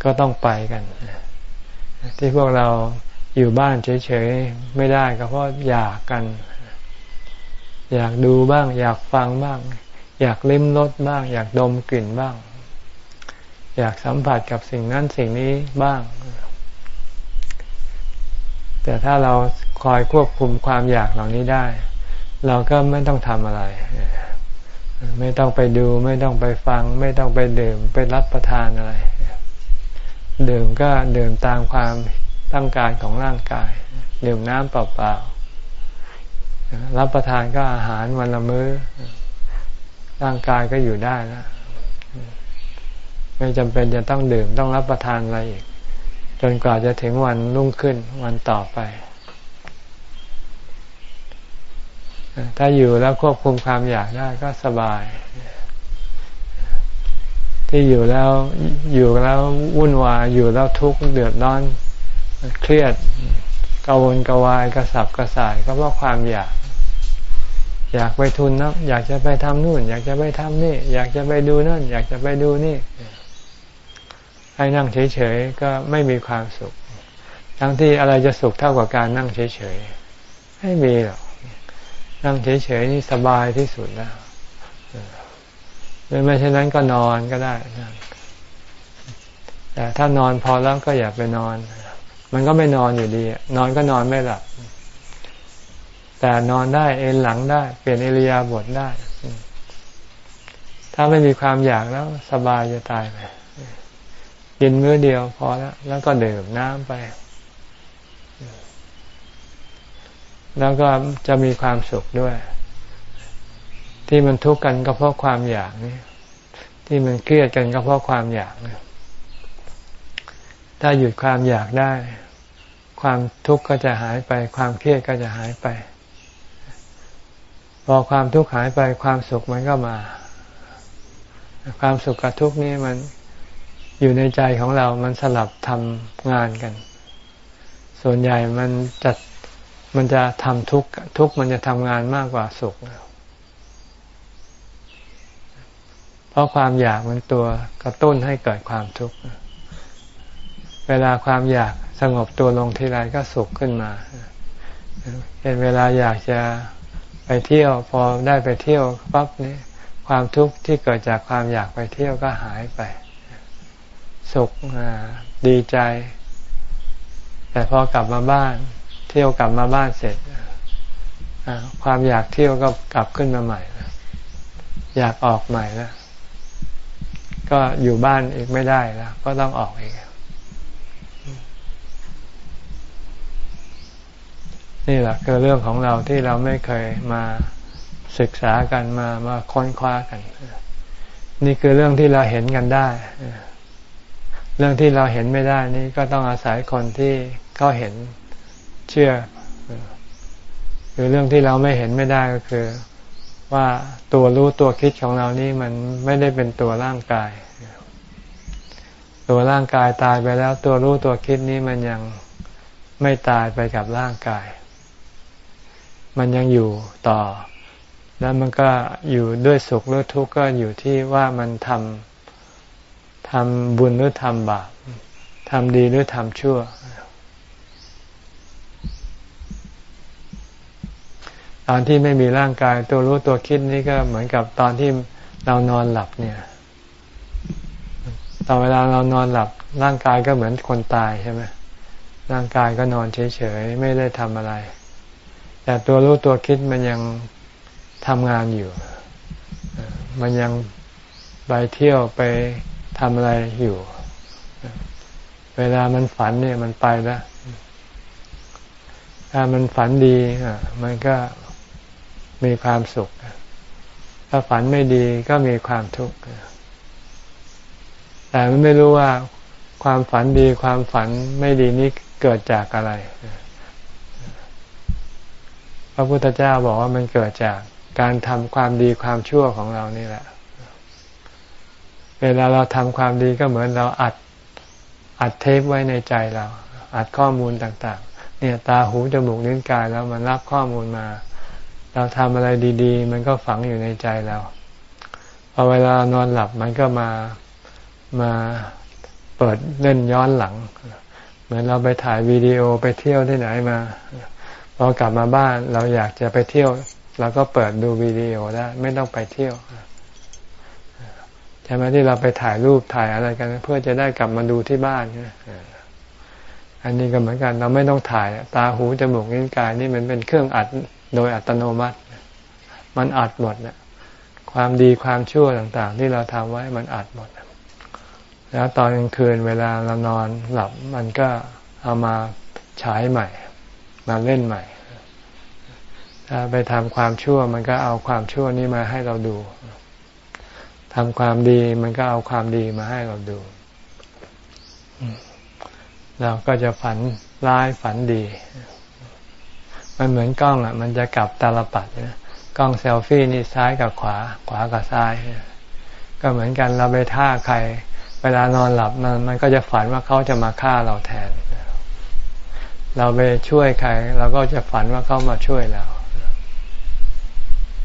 ก็ต้องไปกัน ที่พวกเราอยู่บ้านเฉยๆไม่ได้ก็เพราะอยากกัน อยากดูบ้าง อยากฟังบ้าง อยากลิ้มรสบ้าง อยากดมกลิ่นบ้าง อยากสัมผัสกับสิ่งนั้นสิ่งนี้บ้าง แต่ถ้าเราคอยควบคุมความอยากเหล่านี้ได้ เราก็ไม่ต้องทำอะไร ไม่ต้องไปดู ไม่ต้องไปฟัง ไม่ต้องไปดื่มไปรับประทานอะไร ดื่มก็ดื่มตามความต้องการของร่างกาย ดื่มน้ำเปล่าๆรับประทานก็อาหารวันละมื้อ ร่างกายก็อยู่ได้นะไม่จำเป็นจะต้องดื่มต้องรับประทานอะไรอีก จนกว่าจะถึงวันรุ่งขึ้นวันต่อไป ถ้าอยู่แล้วควบคุมความอยากได้ก็สบาย ที่อยู่แล้วอยู่แล้ววุ่นวายอยู่แล้วทุกข์เดือดร้อนเครียดกังวลกวายกระสับกระส่ายก็เพราะความอยาก อยากไปทุนนะอยากจะไปทำนู่น อยากจะไปทำนี่ อยากจะไปดูนั่น อยากจะไปดูนี่ให้นั่งเฉยๆก็ไม่มีความสุข ทั้งที่อะไรจะสุขเท่ากับการนั่งเฉยๆไม่มีหรอก นั่งเฉยๆนี่สบายที่สุดแล้วหรือไม่เช่นนั้นก็นอนก็ได้แต่ถ้านอนพอแล้วก็อย่าไปนอน มันก็ไม่นอนอยู่ดี นอนก็นอนไม่หลับ แต่นอนได้เอนหลังได้ เปลี่ยนเอริยาบทได้ ถ้าไม่มีความอยากแล้ว สบายจะตายไปกินมื้อเดียวพอแล้ว แล้วก็ดื่มน้ำไป แล้วก็จะมีความสุขด้วย ที่มันทุกข์กันก็เพราะความอยากนี่ที่มันเครียดกันก็เพราะความอยากนี่ถ้าหยุดความอยากได้ ความทุกข์ก็จะหายไป ความเครียดก็จะหายไป พอความทุกข์หายไปความสุขมันก็มา ความสุขกับทุกข์นี่มันอยู่ในใจของเรา มันสลับทำงานกัน ส่วนใหญ่มันจะ มันจะทำทุกข์ทุกข์มันจะทำงานมากกว่าสุข เพราะความอยากมันตัวกระตุ้นให้เกิดความทุกข์ เวลาความอยากสงบตัวลงทีไรก็สุขขึ้นมาเห็นเวลาอยากจะไปเที่ยว พอได้ไปเที่ยวปั๊บนี่ความทุกข์ที่เกิดจากความอยากไปเที่ยวก็หายไป สุขดีใจ แต่พอกลับมาบ้าน เที่ยวกลับมาบ้านเสร็จความอยากเที่ยวก็กลับขึ้นมาใหม่อยากออกใหม่แล้วก็อยู่บ้านอีกไม่ได้แล้วก็ต้องออกอีกนี่แหละคือเรื่องของเราที่เราไม่เคยมาศึกษากันมามาค้นคว้ากัน นี่คือเรื่องที่เราเห็นกันได้ เรื่องที่เราเห็นไม่ได้นี่ก็ต้องอาศัยคนที่เขาเห็น เชื่อคือเรื่องที่เราไม่เห็นไม่ได้ก็คือว่าตัวรู้ตัวคิดของเรานี่มันไม่ได้เป็นตัวร่างกาย ตัวร่างกายตายไปแล้ว ตัวรู้ตัวคิดนี้มันยังไม่ตายไปกับร่างกาย มันยังอยู่ต่อ แล้วมันก็อยู่ด้วยสุขหรือทุกข์ก็อยู่ที่ว่ามันทำทำบุญหรือทำบาปทำดีหรือทำชั่ว ตอนที่ไม่มีร่างกายตัวรู้ตัวคิดนี่ก็เหมือนกับตอนที่เรานอนหลับเนี่ย ตอนเวลาเรานอนหลับ ร่างกายก็เหมือนคนตายใช่ไหมร่างกายก็นอนเฉยๆไม่ได้ทำอะไร แต่ตัวรู้ตัวคิดมันยังทำงานอยู่ มันยังไปเที่ยวไปทำอะไรอยู่ เวลามันฝันเนี่ยมันไปแล้วถ้ามันฝันดีมันก็ มีความสุข ถ้าฝันไม่ดีก็มีความทุกข์แต่มันไม่รู้ว่าความฝันดีความฝันไม่ดีนี้เกิดจากอะไร พระพุทธเจ้าบอกว่ามันเกิดจากการทำความดีความชั่วของเรานี่แหละ เวลาเราทำความดีก็เหมือนเราอัดอัดเทปไว้ในใจเรา อัดข้อมูลต่าง ๆ เนี่ย ตาหูจมูกลิ้นกายแล้วมันรับข้อมูลมา เราทำอะไรดี ๆ มันก็ฝังอยู่ในใจเราพอเวลานอนหลับมันก็มามาเปิดเล่นย้อนหลัง เหมือนเราไปถ่ายวีดีโอไปเที่ยวที่ไหนมาพอกลับมาบ้านเราอยากจะไปเที่ยวเราก็เปิดดูวิดีโอได้ไม่ต้องไปเที่ยวช่ไหมที่เราไปถ่ายรูปถ่ายอะไรกัน เพื่อจะได้กลับมาดูที่บ้านอันนี้ก็เหมือนกัน เราไม่ต้องถ่าย ตาหูจมูกนิ้วกายนี่มันเป็นเครื่องอัด โดยอัตโนมัติ มันอัดหมดนะความดีความชั่วต่างๆ ที่เราทำไว้มันอัดหมด แล้วตอนกลางคืนเวลาเรานอนหลับมันก็เอามาฉายใหม่ มาเล่นใหม่ ถ้าไปทำความชั่วมันก็เอาความชั่วนี้มาให้เราดูทำความดีมันก็เอาความดีมาให้เราดู เราก็จะฝันร้ายฝันดี มันเหมือนกล้องอะ มันจะกลับตาลปัดนะกล้องเซลฟี่นี่ซ้ายกับขวา ขวากับซ้าย ก็เหมือนกันเราไปท่าใคร เวลานอนหลับมันมันก็จะฝันว่าเขาจะมาฆ่าเราแทน เราไปช่วยใคร เราก็จะฝันว่าเขามาช่วยเรา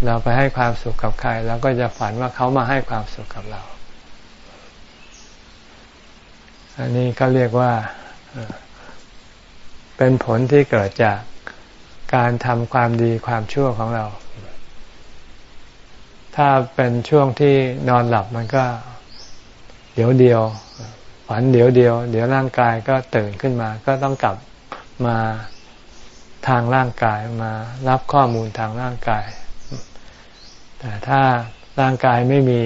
เราไปให้ความสุขกับใครเราก็จะฝันว่าเขามาให้ความสุขกับเรา อันนี้ก็เรียกว่าเป็นผลที่เกิดจาก การทำความดีความชั่วของเรา ถ้าเป็นช่วงที่นอนหลับมันก็ เดี๋ยวเดียว ฝันเดี๋ยวเดียว เดี๋ยวร่างกายก็ตื่นขึ้นมา ก็ต้องกลับมาทางร่างกายมารับข้อมูลทางร่างกาย แต่ถ้าร่างกายไม่มี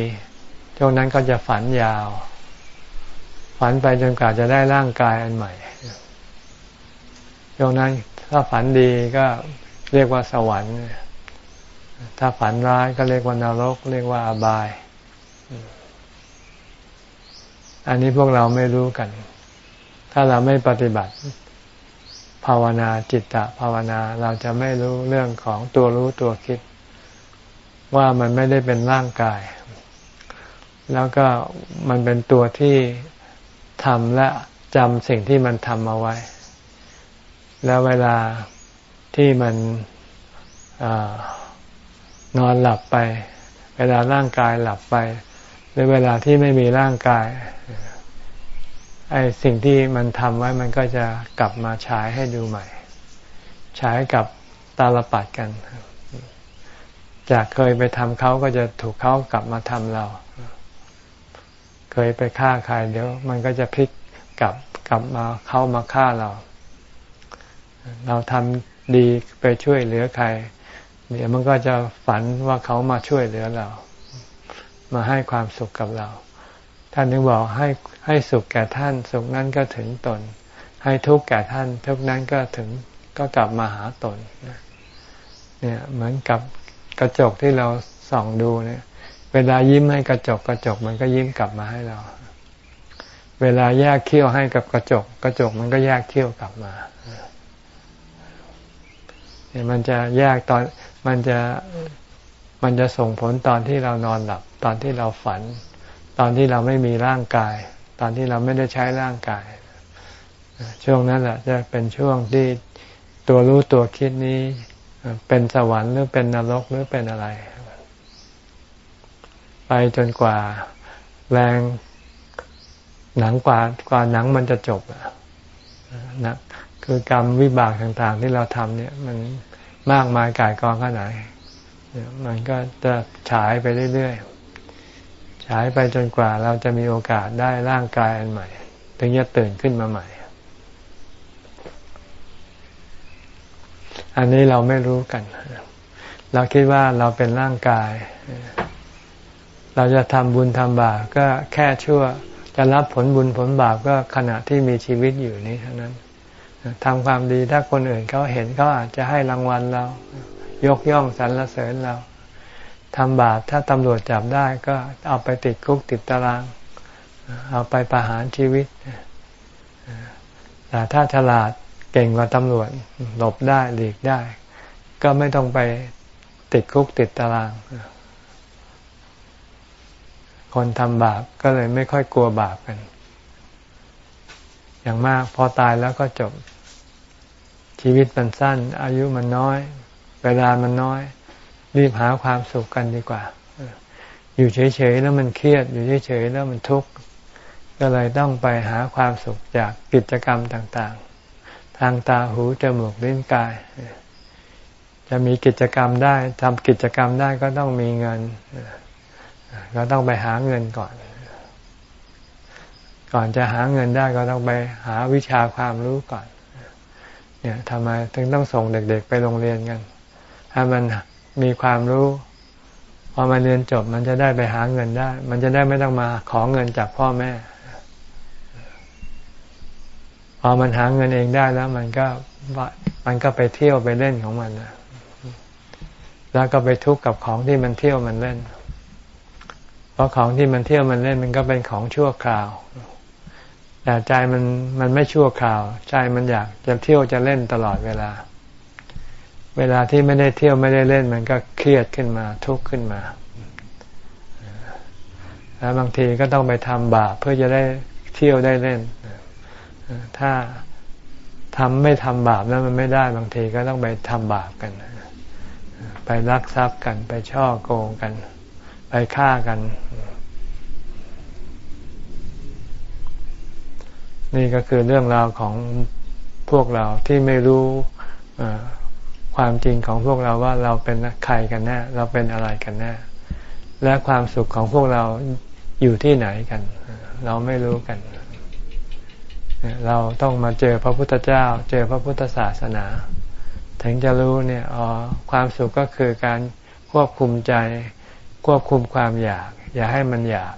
ช่วงนั้นก็จะฝันยาว ฝันไปจนกว่าจะได้ร่างกายอันใหม่ช่วงนั้น ถ้าฝันดีก็เรียกว่าสวรรค์ ถ้าฝันร้ายก็เรียกว่านรก เรียกว่าอบาย อันนี้พวกเราไม่รู้กัน ถ้าเราไม่ปฏิบัติ ภาวนาจิตตภาวนาเราจะไม่รู้เรื่องของตัวรู้ตัวคิด ว่ามันไม่ได้เป็นร่างกาย แล้วก็มันเป็นตัวที่ทำและจำสิ่งที่มันทำเอาไว้ แล้วเวลาที่มันอนอนหลับไป เวลาร่างกายหลับไป หรือเวลาที่ไม่มีร่างกายไอ้สิ่งที่มันทำไว้มันก็จะกลับมาฉายให้ดูใหม่ฉายกับตาลปัดกัน จากเคยไปทำเขาก็จะถูกเขากลับมาทำเรา เคยไปฆ่าใครเดี๋ยว มันก็จะพลิกกลับกลับมาเข้ามาฆ่าเรา เราทำดีไปช่วยเหลือใคร เดี๋ยวมันก็จะฝันว่าเขามาช่วยเหลือเรา มาให้ความสุขกับเรา ท่านนึกบอกให้ให้สุขแก่ท่าน สุขนั้นก็ถึงตน ให้ทุกข์แก่ท่าน ทุกนั้นก็ถึงก็กลับมาหาตนเนี่ยเหมือนกับกระจกที่เราส่องดูเนี่ย เวลายิ้มให้กระจกกระจกมันก็ยิ้มกลับมาให้เรา เวลาแยกเขี้ยวให้กับกระจก กระจกมันก็แยกเขี้ยวกลับมา มันจะแยกตอนมันจะมันจะส่งผลตอนที่เรานอนหลับ ตอนที่เราฝัน ตอนที่เราไม่มีร่างกาย ตอนที่เราไม่ได้ใช้ร่างกาย ช่วงนั้นแหละจะเป็นช่วงที่ตัวรู้ตัวคิดนี้ เป็นสวรรค์หรือเป็นนรกหรือเป็นอะไร ไปจนกว่าแรงหนังกว่ากว่าหนังมันจะจบนะคือกรรมวิบากต่าง ๆ ที่เราทำเนี่ย มัน มากมายกายกองขนาดไหนมันก็จะฉายไปเรื่อยๆ ฉายไปจนกว่าเราจะมีโอกาสได้ร่างกายอันใหม่ ถึงจะตื่นขึ้นมาใหม่ อันนี้เราไม่รู้กัน เราคิดว่าเราเป็นร่างกาย เราจะทำบุญทำบาปก็แค่ชั่ว จะรับผลบุญผลบาปก็ขณะที่มีชีวิตอยู่นี้เท่านั้น ทำความดีถ้าคนอื่นเขาเห็นเขาอาจจะให้รางวัลเรา ยกย่องสรรเสริญเราทำบาปถ้าตำรวจจับได้ก็เอาไปติดคุกติดตาราง เอาไปประหารชีวิตแต่ถ้าฉลาดเก่งกว่าตำรวจหลบได้หลีกได้ ก็ไม่ต้องไปติดคุกติดตาราง คนทำบาปก็เลยไม่ค่อยกลัวบาปกัน อย่างมาก พอตายแล้วก็จบ ชีวิตมันสั้น อายุมันน้อย เวลามันน้อย รีบหาความสุขกันดีกว่า อยู่เฉยๆแล้วมันเครียด อยู่เฉยๆแล้วมันทุกข์ก็เลยต้องไปหาความสุขจากกิจกรรมต่างๆ ทางตาหูจมูกลิ้นกาย จะมีกิจกรรมได้ทำกิจกรรมได้ก็ต้องมีเงิน ก็ต้องไปหาเงินก่อน ก่อนจะหาเงินได้ก็ต้องไปหาวิชาความรู้ก่อน เนี่ยทำไมถึงต้องส่งเด็ก ๆ ไปโรงเรียนกันถ้มันมีความรู้ พอมาเรียนจบมันจะได้ไปหาเงินได้ มันจะได้ไม่ต้องมาขอเงินจากพ่อแม่ พอมันหาเงินเองได้แล้ว มันก็มันก็ไปเที่ยวไปเล่นของมันแล้วก็ไปทุกข์กับของที่มันเที่ยวมันเล่น เพราะของที่มันเที่ยวมันเล่น มันก็เป็นของชั่วคราว แต่ใจมันมันไม่ชั่วคราว ใจมันอยากจะเที่ยวจะเล่นตลอดเวลา เวลาที่ไม่ได้เที่ยวไม่ได้เล่นมันก็เครียดขึ้นมาทุกข์ขึ้นมาแล้วบางทีก็ต้องไปทำบาปเพื่อจะได้เที่ยวได้เล่น ถ้าทำไม่ทำบาปแล้วมันไม่ได้บางทีก็ต้องไปทำบาปกัน ไปลักทรัพย์กัน ไปช่อโกงกัน ไปฆ่ากัน นี่ก็คือเรื่องราวของพวกเราที่ไม่รู้ความจริงของพวกเราว่าเราเป็นใครกันแน่เราเป็นอะไรกันแน่และความสุขของพวกเราอยู่ที่ไหนกัน เราไม่รู้กัน เราต้องมาเจอพระพุทธเจ้า เจอพระพุทธศาสนา ถึงจะรู้เนี่ยอ๋อความสุขก็คือการควบคุมใจ ควบคุมความอยาก อย่าให้มันอยาก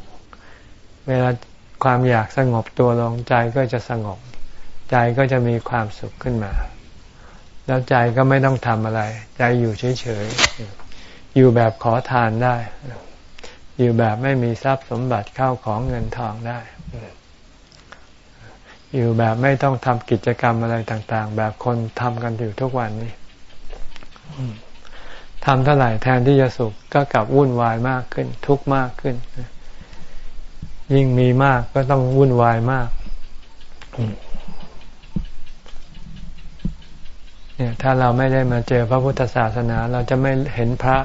เวลา ความอยากสงบตัวลงใจก็จะสงบ ใจก็จะมีความสุขขึ้นมา แล้วใจก็ไม่ต้องทำอะไร ใจอยู่เฉยๆ อยู่แบบขอทานได้ อยู่แบบไม่มีทรัพย์สมบัติเข้าของเงินทองได้ อยู่แบบไม่ต้องทำกิจกรรมอะไรต่าง ๆ แบบคนทำกันอยู่ทุกวันนี้ทำเท่าไหร่แทนที่จะสุขก็กลับวุ่นวายมากขึ้น ทุกข์มากขึ้น ยิ่งมีมากก็ต้องวุ่นวายมากเนี่ยถ้าเราไม่ได้มาเจอพระพุทธศาสนา เราจะไม่เห็นพระ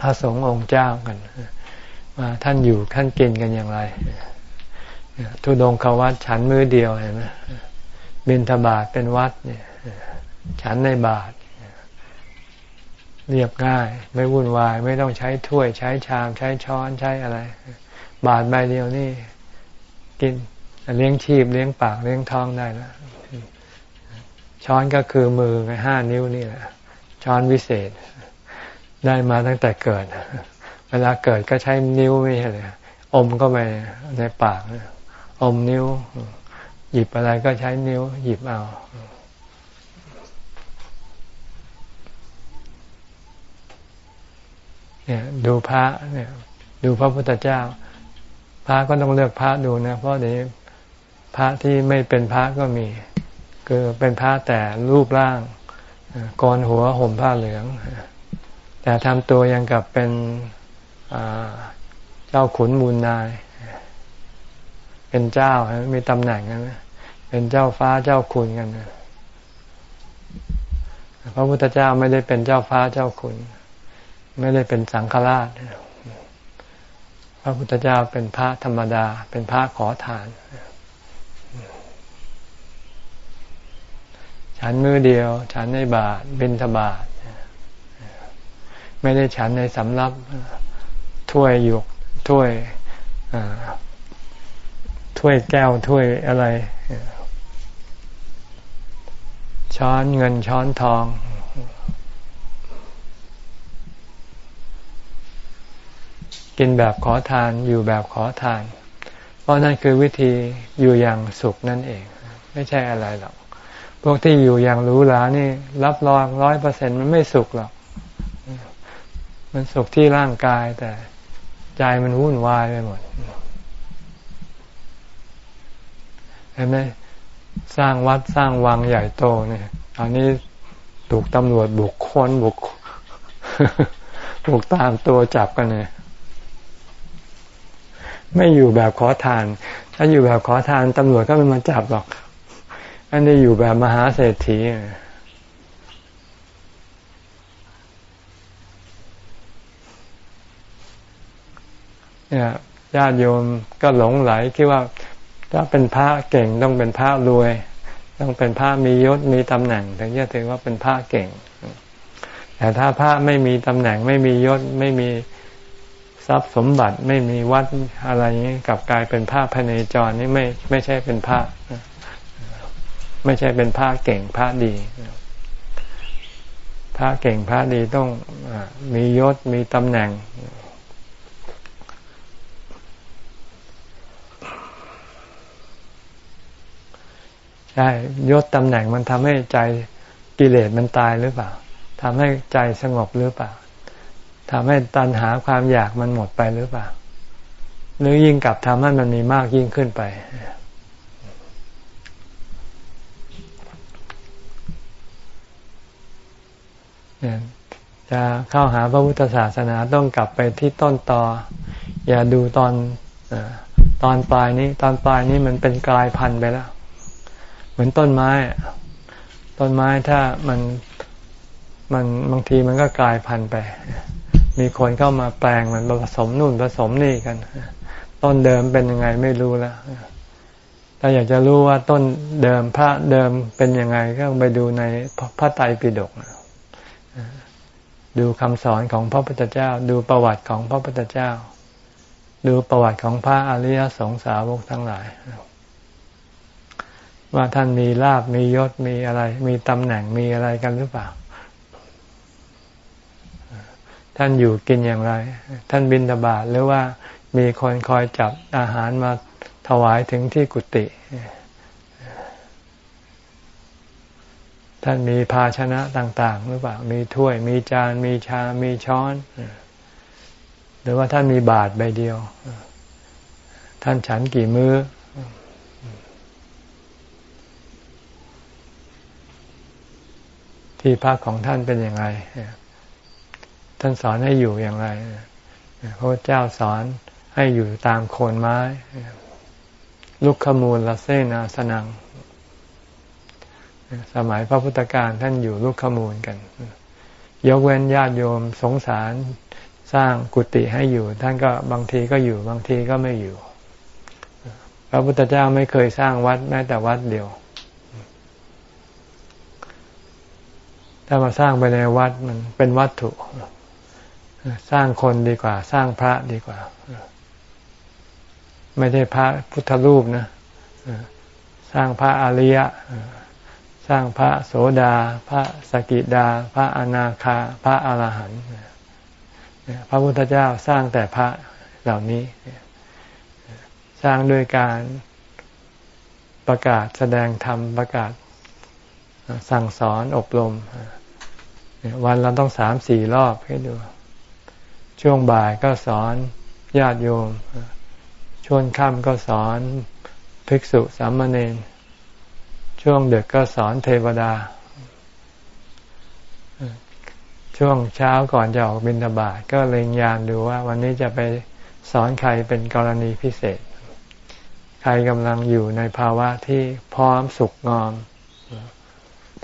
พระสงฆ์องค์เจ้ากันว่าท่านอยู่ท่านกินกันอย่างไรทุดงควัดฉันมือเดียวเห็นไหมบินทบาทเป็นวัดเนี่ยฉันในบาทเรียบง่าย ไม่วุ่นวาย ไม่ต้องใช้ถ้วย ใช้ชาม ใช้ช้อนใช้อะไร บาทใบเดียวนี่ กินเลี้ยงชีพเลี้ยงปากเลี้ยงท้องได้แล้วช้อนก็คือมือห้านิ้วนี่แหละช้อนวิเศษ ได้มาตั้งแต่เกิด เวลาเกิดก็ใช้นิ้วไม่ใช่เลยอมก็ไปในปากอมนิ้ว หยิบอะไรก็ใช้นิ้ว หยิบเอาเนี่ยดูพระเนี่ย ดูพระพุทธเจ้า พระก็ต้องเลือกพระดูนะเพราะเดี๋ยวพระที่ไม่เป็นพระก็มี คือเป็นพระแต่รูปร่างกรหัวห่มผ้าเหลือง แต่ทำตัวยังกับเป็นเจ้าขุนมูลนาย เป็นเจ้ามีตำแหน่งกันเป็นเจ้าฟ้าเจ้าขุนกันพระพุทธเจ้าไม่ได้เป็นเจ้าฟ้าเจ้าขุน ไม่ได้เป็นสังฆราช พระพุทธเจ้าเป็นพระธรรมดา เป็นพระขอทาน ฉันมือเดียว ฉันในบาทบินทบาทไม่ได้ฉันในสำรับถ้วยหยกถ้วยถ้วยแก้วถ้วยอะไร ช้อนเงินช้อนทอง กินแบบขอทานอยู่แบบขอทาน เพราะนั่นคือวิธีอยู่อย่างสุขนั่นเอง ไม่ใช่อะไรหรอก พวกที่อยู่อย่างรู้หลานี่ รับรองร้อยเปอร์เซ็นมันไม่สุขหรอก มันสุขที่ร่างกายแต่ใจมันวุ่นวายไปหมดเห็นไหมสร้างวัดสร้างวังใหญ่โตเนี่ยตอนนี้ถูกตำรวจบุกค้นบุกบุกตามตัวจับกันเนี่ย ไม่อยู่แบบขอทาน ถ้าอยู่แบบขอทานตำรวจก็ไม่มาจับหรอก อันนี้อยู่แบบมหาเศรษฐีเนี่ยญาติโยมก็หลงไหลคิดว่าถ้าเป็นพระเก่งต้องเป็นพระรวย ต้องเป็นพระมียศมีตำแหน่งถึงจะถือว่าเป็นพระเก่ง แต่ถ้าพระไม่มีตำแหน่งไม่มียศไม่มี ทรัพย์สมบัติไม่มีวัดอะไรนี้กับกลายเป็นพระพเนจรนี่ไม่ไม่ใช่เป็นพระไม่ใช่เป็นพระเก่งพระดีพระเก่งพระดีต้องอมียศมีตำแหน่ง ใช่ยศตำแหน่งมันทำให้ใจกิเลสมันตายหรือเปล่าทำให้ใจสงบหรือเปล่า ทำให้ตัณหาความอยากมันหมดไปหรือเปล่า หรือยิ่งกลับทำให้มันมีมากยิ่งขึ้นไป จะเข้าหาพระพุทธศาสนาต้องกลับไปที่ต้นตอ อย่าดูตอนตอนปลายนี้ ตอนปลายนี้มันเป็นกลายพันธุ์ไปแล้ว เหมือนต้นไม้ ต้นไม้ถ้ามันมันบางทีมันก็กลายพันธุ์ไป มีคนเข้ามาแปลงมันผสมนู่นผสมนี่กัน ต้นเดิมเป็นยังไงไม่รู้แล้วถ้าอยากจะรู้ว่าต้นเดิมพระเดิมเป็นยังไงก็ไปดูในพระไตรปิฎกดูคำสอนของพระพุทธเจ้า ดูประวัติของพระพุทธเจ้า ดูประวัติของพระอริยสงสาวกทั้งหลาย ว่าท่านมีลาบมียศมีอะไร มีตำแหน่งมีอะไรกันหรือเปล่า ท่านอยู่กินอย่างไร ท่านบินตบาทหรือว่ามีคนคอยจับอาหารมาถวายถึงที่กุฏิท่านมีภาชนะต่างๆหรือเปล่า มีถ้วย มีจาน มีชา มีช้อน หรือว่าท่านมีบาตรใบเดียว ท่านฉันกี่มือ้อ ที่พักของท่านเป็นอย่างไร ท่านสอนให้อยู่อย่างไรพระเจ้าสอนให้อยู่ตามโคนไม้ ลุกขมูลละเซนาสนัง สมัยพระพุทธการท่านอยู่ลูกขมูลกัน ยกเว้นญาติโยมสงสารสร้างกุฏิให้อยู่ ท่านก็บางทีก็อยู่บางทีก็ไม่อยู่ พระพุทธเจ้าไม่เคยสร้างวัดแม้แต่วัดเดียว ถ้ามาสร้างไปในวัดมันเป็นวัตถุ สร้างคนดีกว่า สร้างพระดีกว่า ไม่ใช่พระพุทธรูปนะสร้างพระอริยะสร้างพระโสดา พระสกิดา พระอนาคา พระอาหารหันต์พระพุทธเจ้าสร้างแต่พระเหล่านี้ สร้างด้วยการประกาศแสดงธรรมประกาศสั่งสอนอบรม วันเราต้องสามสี่รอบให้ดู ช่วงบ่ายก็สอนญาติโยม ช่วงค่ำก็สอนภิกษุสามเณรช่วงเด็กก็สอนเทวดา ช่วงเช้าก่อนจะออกบิณฑบาตก็เล็งยานดูว่า วันนี้จะไปสอนใครเป็นกรณีพิเศษ ใครกำลังอยู่ในภาวะที่พร้อมสุขงอม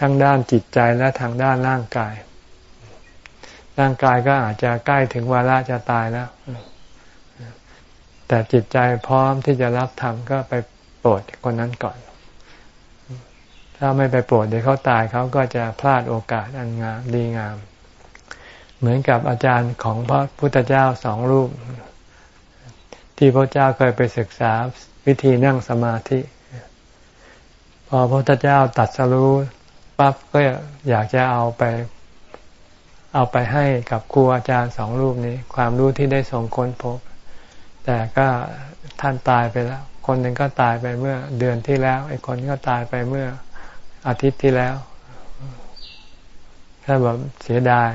ทั้งด้านจิตใจและทางด้านร่างกาย ร่างกายก็อาจจะใกล้ถึงวาระจะตายแล้ว แต่จิตใจพร้อมที่จะรับธรรมก็ไปโปรดคนนั้นก่อน ถ้าไม่ไปโปรดเดี๋ยวเขาตายเขาก็จะพลาดโอกาสอันงามดีงาม เหมือนกับอาจารย์ของพระพุทธเจ้าสองรูป ที่พระเจ้าเคยไปศึกษาวิธีนั่งสมาธิ พอพระพุทธเจ้าตัดสรู้ปั๊บก็อยากจะเอาไป เอาไปให้กับครูอาจารย์สองรูปนี้ ความรู้ที่ได้ส่งค้นพบ แต่ก็ท่านตายไปแล้ว คนหนึ่งก็ตายไปเมื่อเดือนที่แล้วไอ้คนก็ตายไปเมื่ออาทิตย์ที่แล้วถ้าแบบเสียดาย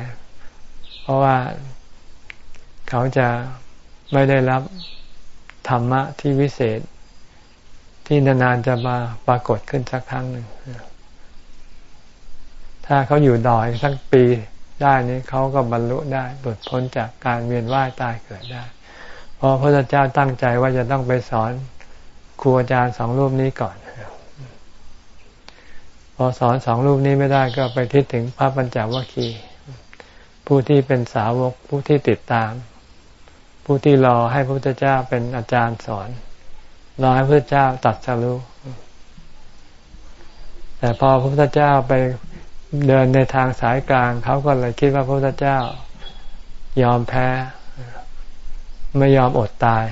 เพราะว่าเขาจะไม่ได้รับธรรมะที่วิเศษ ที่นานๆจะมาปรากฏขึ้นสักครั้งหนึ่งถ้าเขาอยู่ดอยสักปี ได้นี้เขาก็บรรลุได้หลุดพ้นจากการเวียนว่ายตายเกิดได้ เพราะพระเจ้าตั้งใจว่าจะต้องไปสอนครูอาจารย์สองรูปนี้ก่อน พอสอนสองรูปนี้ไม่ได้ก็ไปทิศถึงพระปัญจวัคคีย์ผู้ที่เป็นสาวกผู้ที่ติดตาม ผู้ที่รอให้พระพุทธเจ้าเป็นอาจารย์สอน รอให้พระพุทธเจ้าตัดสรู้แต่พอพระพุทธเจ้าไป เดินในทางสายกลาง เขาก็เลยคิดว่าพระพุทธเจ้ายอมแพ้ ไม่ยอมอดตาย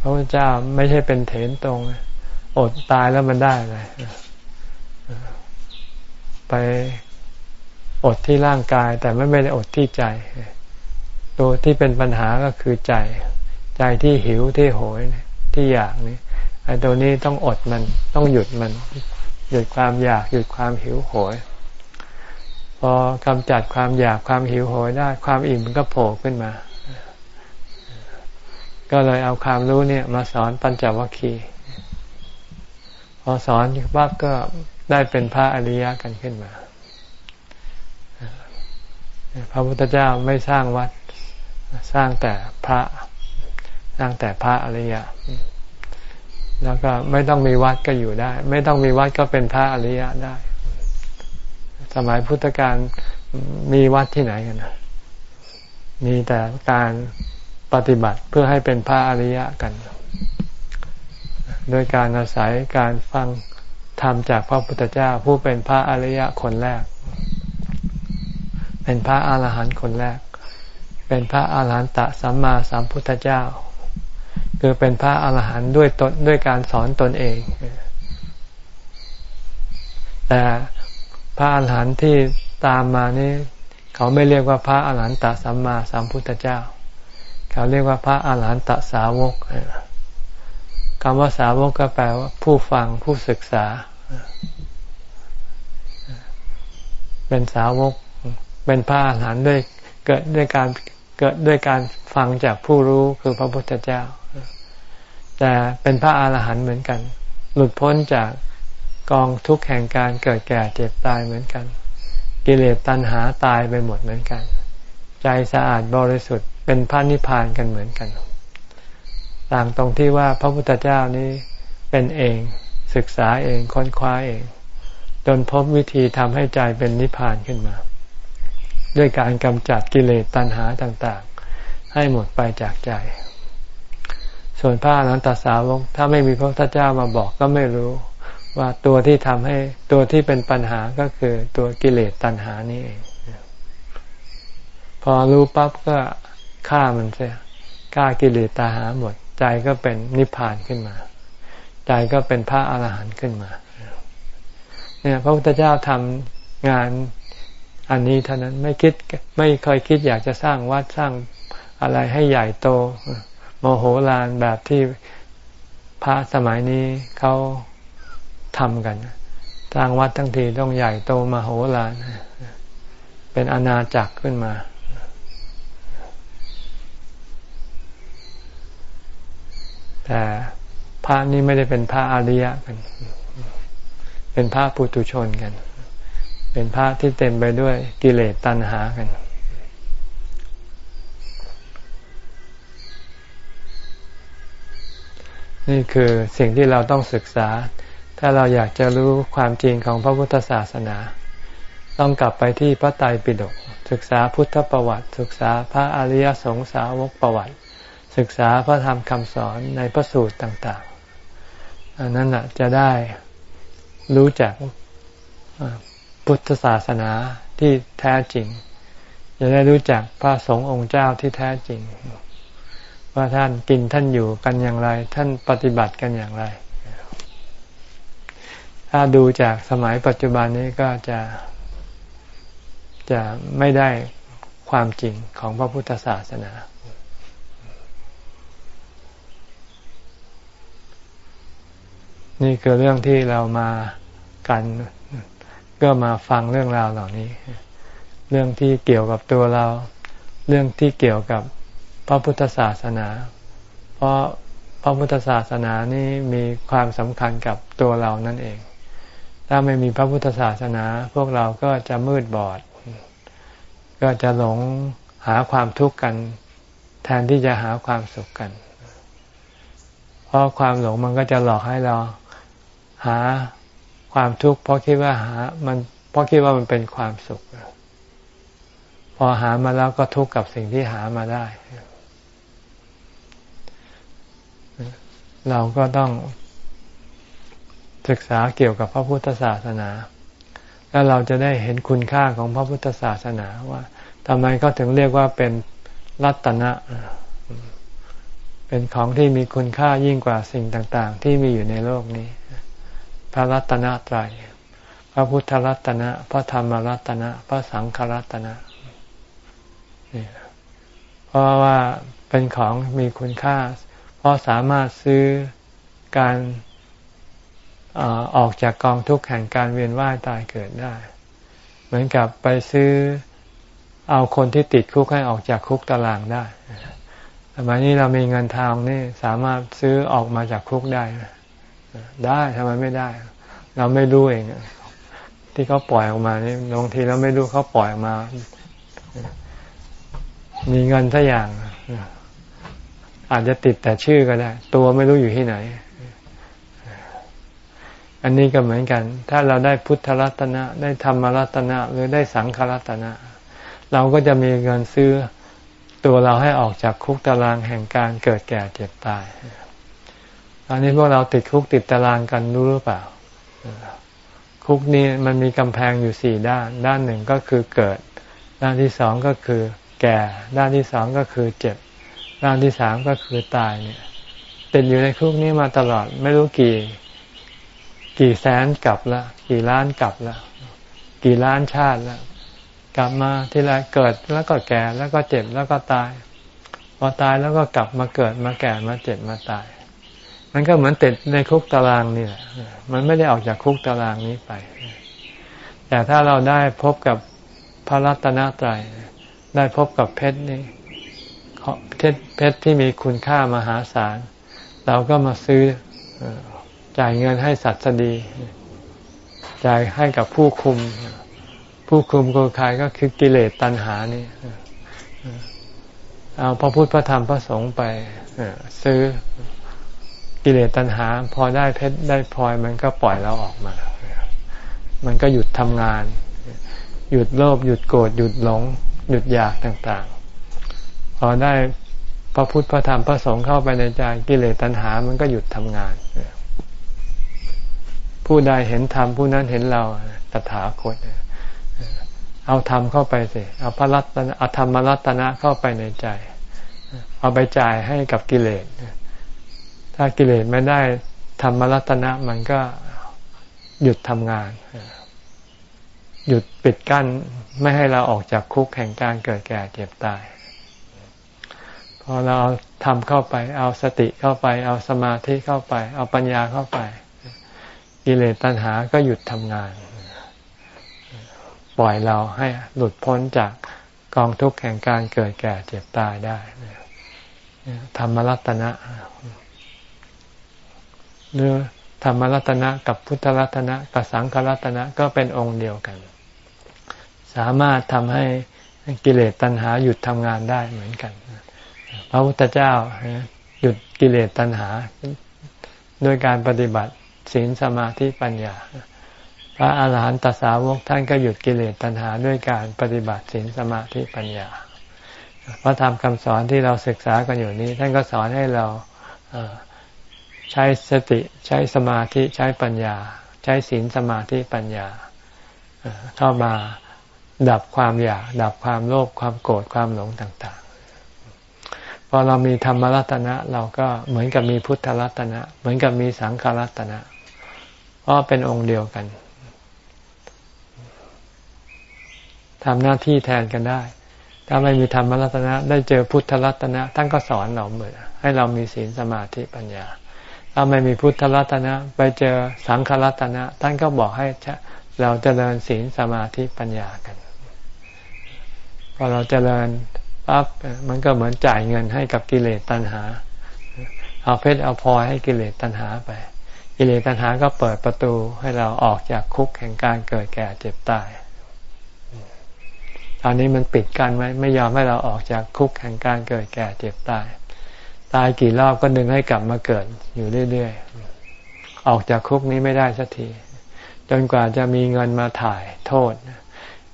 พระพุทธเจ้าไม่ใช่เป็นเถนตรง อดตายแล้วมันได้เลยไปอดที่ร่างกาย แต่ไม่ไม่ได้อดที่ใจ ตัวที่เป็นปัญหาก็คือใจ ใจที่หิวที่โหยที่อยากนี่ไอ้ตัวนี้ต้องอดมันต้องหยุดมัน หยุดความอยากหยุดความหิวโหย พอกำจัดความอยากความหิวโหยได้ ความอิ่มมันก็โผล่ขึ้นมา ก็เลยเอาความรู้เนี่ย มาสอนปัญจวัคคีย์พอสอนปั๊บก็ได้เป็นพระอริยะกันขึ้นมาพระพุทธเจ้าไม่สร้างวัดสร้างแต่พระ สร้างแต่พระอริยะ แล้วก็ไม่ต้องมีวัดก็อยู่ได้ ไม่ต้องมีวัดก็เป็นพระอริยะได้ สมัยพุทธกาลมีวัดที่ไหนกันนะมีแต่การปฏิบัติเพื่อให้เป็นพระอริยะกัน โดยการอาศัยการฟังธรรมจากพระพุทธเจ้า ผู้เป็นพระอริยะคนแรก เป็นพระอาหารหันต์คนแรก เป็นพระอาหารหันตะสัมมาสัมพุทธเจ้า คือเป็นพระอาหารหันต์ด้วยตนด้วยการสอนตนเอง แต่พระอาหารหันต์ที่ตามมานี่เขาไม่เรียกว่าพระอาหารหันตสัมมาสัมพุทธเจ้า เขาเรียกว่าพระอาหารหันตสาวกคำว่าสาวกก็แปลว่า ผู้ฟังผู้ศึกษา เป็นสาวก เป็นพระอาหารหันต์ด้วยเกิดด้วยการเกิดด้วยการฟังจากผู้รู้คือพระพุทธเจ้า แต่เป็นพระอาหารหันต์เหมือนกัน หลุดพ้นจากกองทุกข์แห่งการเกิดแก่เจ็บตายเหมือนกัน กิเลสตัณหาตายไปหมดเหมือนกัน ใจสะอาดบริสุทธิ์เป็นพระนิพพานกันเหมือนกัน ต่างตรงที่ว่าพระพุทธเจ้านี้เป็นเองศึกษาเองค้นคว้าเอง จนพบวิธีทำให้ใจเป็นนิพพานขึ้นมา ด้วยการกำจัดกิเลสตัณหาต่างๆ ให้หมดไปจากใจ ส่วนพระอรหันตสาวกถ้าไม่มีพระพุทธเจ้ามาบอกก็ไม่รู้ ว่าตัวที่ทำให้ตัวที่เป็นปัญหาก็คือตัวกิเลสตัณหานี่เองพอรู้ปั๊บก็ฆ่ามันเสียฆ่ากิเลสตัณหาหมด ใจก็เป็นนิพพานขึ้นมา ใจก็เป็นพระอรหันต์ขึ้นมาเนี่ยพระพุทธเจ้าทำงานอันนี้เท่านั้นไม่คิดไม่เคยคิดอยากจะสร้างวัดสร้างอะไรให้ใหญ่โต โมโหลานแบบที่พระสมัยนี้เขาทำกันสร้างวัดทั้งทีต้องใหญ่โตมโหลานเป็นอาณาจักรขึ้นมา แต่พระนี่ไม่ได้เป็นพระอริยะกัน เป็นพระปุตุชนกัน เป็นพระที่เต็มไปด้วยกิเลสตัณหากัน นี่คือสิ่งที่เราต้องศึกษา ถ้าเราอยากจะรู้ความจริงของพระพุทธศาสนา ต้องกลับไปที่พระไตรปิฎกศึกษาพุทธประวัติ ศึกษาพระอริยสงสาวกประวัติ ศึกษาพระธรรมคำสอนในพระสูตรต่างๆอันนั้นจะได้รู้จักพุทธศาสนาที่แท้จริง จะได้รู้จักพระสงฆ์องค์เจ้าที่แท้จริง ว่าท่านกินท่านอยู่กันอย่างไร ท่านปฏิบัติกันอย่างไร ถ้าดูจากสมัยปัจจุบันนี้ก็จะจะไม่ได้ความจริงของพระพุทธศาสนา นี่คือเรื่องที่เรามากันก็มาฟังเรื่องราวเหล่านี้ เรื่องที่เกี่ยวกับตัวเรา เรื่องที่เกี่ยวกับ พระพุทธศาสนา เพราะพระพุทธศาสนานี้มีความสำคัญกับตัวเรานั่นเอง ถ้าไม่มีพระพุทธศาสนา พวกเราก็จะมืดบอด ก็จะหลงหาความทุกข์กัน แทนที่จะหาความสุขกัน เพราะความหลงมันก็จะหลอกให้เราหาความทุกข์เพราะคิดว่าหามันเพราะคิดว่ามันเป็นความสุข พอหามาแล้วก็ทุกข์กับสิ่งที่หามาได้ เราก็ต้องศึกษาเกี่ยวกับพระพุทธศาสนา แล้วเราจะได้เห็นคุณค่าของพระพุทธศาสนาว่าทำไมเขาถึงเรียกว่าเป็นรัตนะ เป็นของที่มีคุณค่ายิ่งกว่าสิ่งต่าง ๆ ที่มีอยู่ในโลกนี้ พระรัตนตรัยพระพุทธรัตนะ พระธรรมรัตนะ พระสังฆรัตนะเพราะว่าเป็นของมีคุณค่า เพราะสามารถซื้อการออกจากกองทุกข์แห่งการเวียนว่ายตายเกิดได้ เหมือนกับไปซื้อเอาคนที่ติดคุกให้ออกจากคุกตารางได้สมัยนี้เรามีเงินทองนี่สามารถซื้อออกมาจากคุกได้ ได้ทำไมไม่ได้ เราไม่รู้เอง ที่เขาปล่อยออกมานี่บางทีเราไม่รู้เขาปล่อยออกมา มีเงินสักอย่าง อาจจะติดแต่ชื่อก็ได้ ตัวไม่รู้อยู่ที่ไหน อันนี้ก็เหมือนกัน ถ้าเราได้พุทธรัตนะ ได้ธรรมรัตนะ หรือได้สังฆรัตนะ เราก็จะมีเงินซื้อตัวเราให้ออกจากคุกตารางแห่งการเกิดแก่เจ็บตายตอนนี้พวกเราติดคุกติดตารางกันรู้หรือเปล่า คุกนี้มันมีกำแพงอยู่สี่ด้าน ด้านหนึ่งก็คือเกิด ด้านที่สองก็คือแก่ ด้านที่สองก็คือเจ็บ ด้านที่สามก็คือตายเนี่ยติดอยู่ในคุกนี้มาตลอด ไม่รู้กี่ กี่แสนกลับละกี่ล้านกลับละกี่ล้านชาติล้วกลับมาทีไรเกิดแล้วก็แก่แล้วก็เจ็บแล้วก็ตาย พอตายแล้วก็กลับมาเกิดมาแก่มาเจ็บมาตาย มันก็เหมือนติดในคุกตารางนี่แหละมันไม่ได้ออกจากคุกตารางนี้ไป แต่ถ้าเราได้พบกับพระรัตนตรัยได้พบกับเพชรนี่ เพชรเพชรที่มีคุณค่ามหาศาล เราก็มาซื้อจ่ายเงินให้สัตว์สดี จ่ายให้กับผู้คุม ผู้คุมคือใครก็คือกิเลสตัณหานี่เอาพระพุทธพระธรรมพระสงฆ์ไปซื้อกิเลสตัณหา พอได้เพชรได้พลอยมันก็ปล่อยเราออกมา มันก็หยุดทำงาน หยุดโลภหยุดโกรธหยุดหลง หยุดอยากต่างๆ พอได้พระพุทธพระธรรมพระสงฆ์เข้าไปในใจกิเลสตัณหามันก็หยุดทำงาน ผู้ใดเห็นธรรมผู้นั้นเห็นเราตถาคตเอาธรรมเข้าไปสิเอาพระรัตนะเอาธรรมรัตนะเข้าไปในใจ เอาไปจ่ายให้กับกิเลสถ้ากิเลสไม่ได้ธรรมรัตนะมันก็หยุดทำงาน หยุดปิดกั้นไม่ให้เราออกจากคุกแห่งการเกิดแก่เจ็บตาย อเราเอาทำเข้าไป เอาสติเข้าไป เอาสมาธิเข้าไป เอาปัญญาเข้าไป กิเลสตัณหาก็หยุดทำงาน ปล่อยเราให้หลุดพ้นจากกองทุกข์แห่งการเกิดแก่เจ็บตายได้ธรรมรัตนะหรือธรรมรัตนะกับพุทธรัตนะกับสังฆรัตนะก็เป็นองค์เดียวกัน สามารถทำให้กิเลสตัณหาหยุดทำงานได้เหมือนกัน พระพุทธเจ้าหยุดกิเลสตัณหาด้วยการปฏิบัติศีลสมาธิปัญญา พระอาหารหันตสาวกท่านก็หยุดกิเลสตัณหาด้วยการปฏิบัติศีลสมาธิปัญญาพระธรรมคำสอนที่เราศึกษากันอยู่นี้ ท่านก็สอนให้เราใช้สติใช้สมาธิใช้ปัญญา ใช้ศีลสมาธิปัญญาเข้ามาดับความอยาก ดับความโลภความโกรธความหลงต่าง พอเรามีธรรมรัตนะ เราก็เหมือนกับมีพุทธรัตนะ เหมือนกับมีสังฆรัตนะเพราะเป็นองค์เดียวกันทำหน้าที่แทนกันได้ ถ้าไม่มีธรรมรัตนะ ได้เจอพุทธรัตนะท่านก็สอนเราเหมือนให้เรามีศีลสมาธิปัญญา ถ้าไม่มีพุทธรัตนะ ไปเจอสังฆรัตนะ ท่านก็บอกให้เราจเจริญศีลสมาธิปัญญากัน พอเราจเจริญ ปั๊บมันก็เหมือนจ่ายเงินให้กับกิเลสตัณหา เอาเพชรเอาพลอยให้กิเลสตัณหาไป กิเลสตัณหาก็เปิดประตูให้เราออกจากคุกแห่งการเกิดแก่เจ็บตายตอนนี้มันปิดกันไว้ไม่ยอมให้เราออกจากคุกแห่งการเกิดแก่เจ็บตาย ตายกี่รอบก็ดึงให้กลับมาเกิดอยู่เรื่อยๆออกจากคุกนี้ไม่ได้สักทีจนกว่าจะมีเงินมาถ่ายโทษ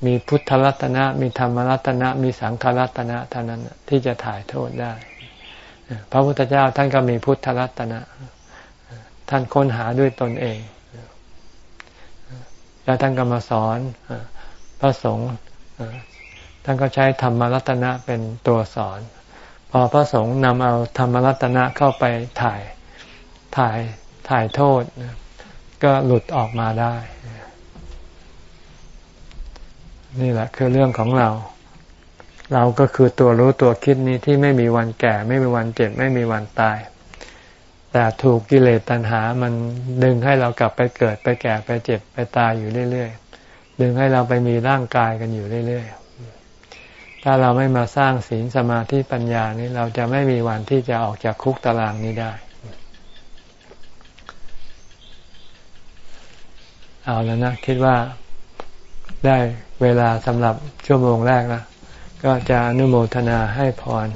มีพุทธรัตนะ มีธรรมรัตนะ มีสังฆรัตนะเท่านั้นที่จะถ่ายโทษได้ พระพุทธเจ้าท่านก็มีพุทธรัตนะ ท่านค้นหาด้วยตนเอง แล้วท่านก็มาสอนพระสงฆ์ท่านก็ใช้ธรรมรัตนะเป็นตัวสอน พออพระสงฆ์นำเอาธรรมรัตนะเข้าไปถ่ายถ่ายถ่ายโทษ ก็หลุดออกมาได้ นี่แหละ คือเรื่องของเรา เราก็คือตัวรู้ตัวคิดนี้ที่ไม่มีวันแก่ ไม่มีวันเจ็บ ไม่มีวันตาย แต่ถูกกิเลสตัณหา มันดึงให้เรากลับไปเกิดไปแก่ไปเจ็บไปตายอยู่เรื่อยๆ ดึงให้เราไปมีร่างกายกันอยู่เรื่อยๆ ถ้าเราไม่มาสร้างศีลสมาธิปัญญานี้เราจะไม่มีวันที่จะออกจากคุกตารางนี้ได้เอาแล้วนะ คิดว่า ได้เวลาสำหรับชั่วโมงแรกนะก็จะอนุโมทนาให้พร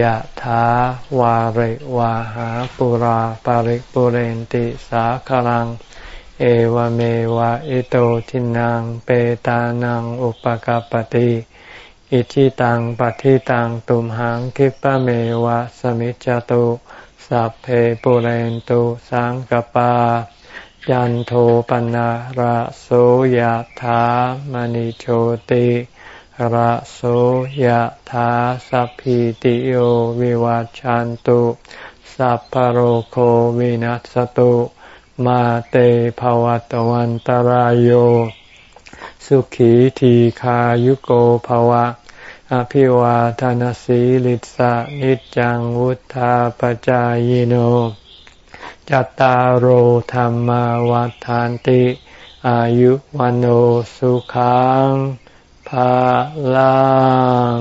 ยะถาวาริวาหาปุราปาริกปุเรนติสาคลัง เอวเมวะอิโตทินังเปตานังอุปกปติอิชิตังปฏิตังตุมหังคิปะเมวะสมิจจตุสัพเพปุเรนตุสังกปา ยันโทปนะระโสยธามณิโชติระโสยธาสัพพิติโยวิวัจจันตุสัพพโรโควินัสตุมาเตภวัตวันตารโย สุขีทีขายุโกภวะ อภิวาทานสีลิสะนิจังวุธาปจายโน จตารโหธรรมวัฏานติ อายุวันโอสุขังภาลัง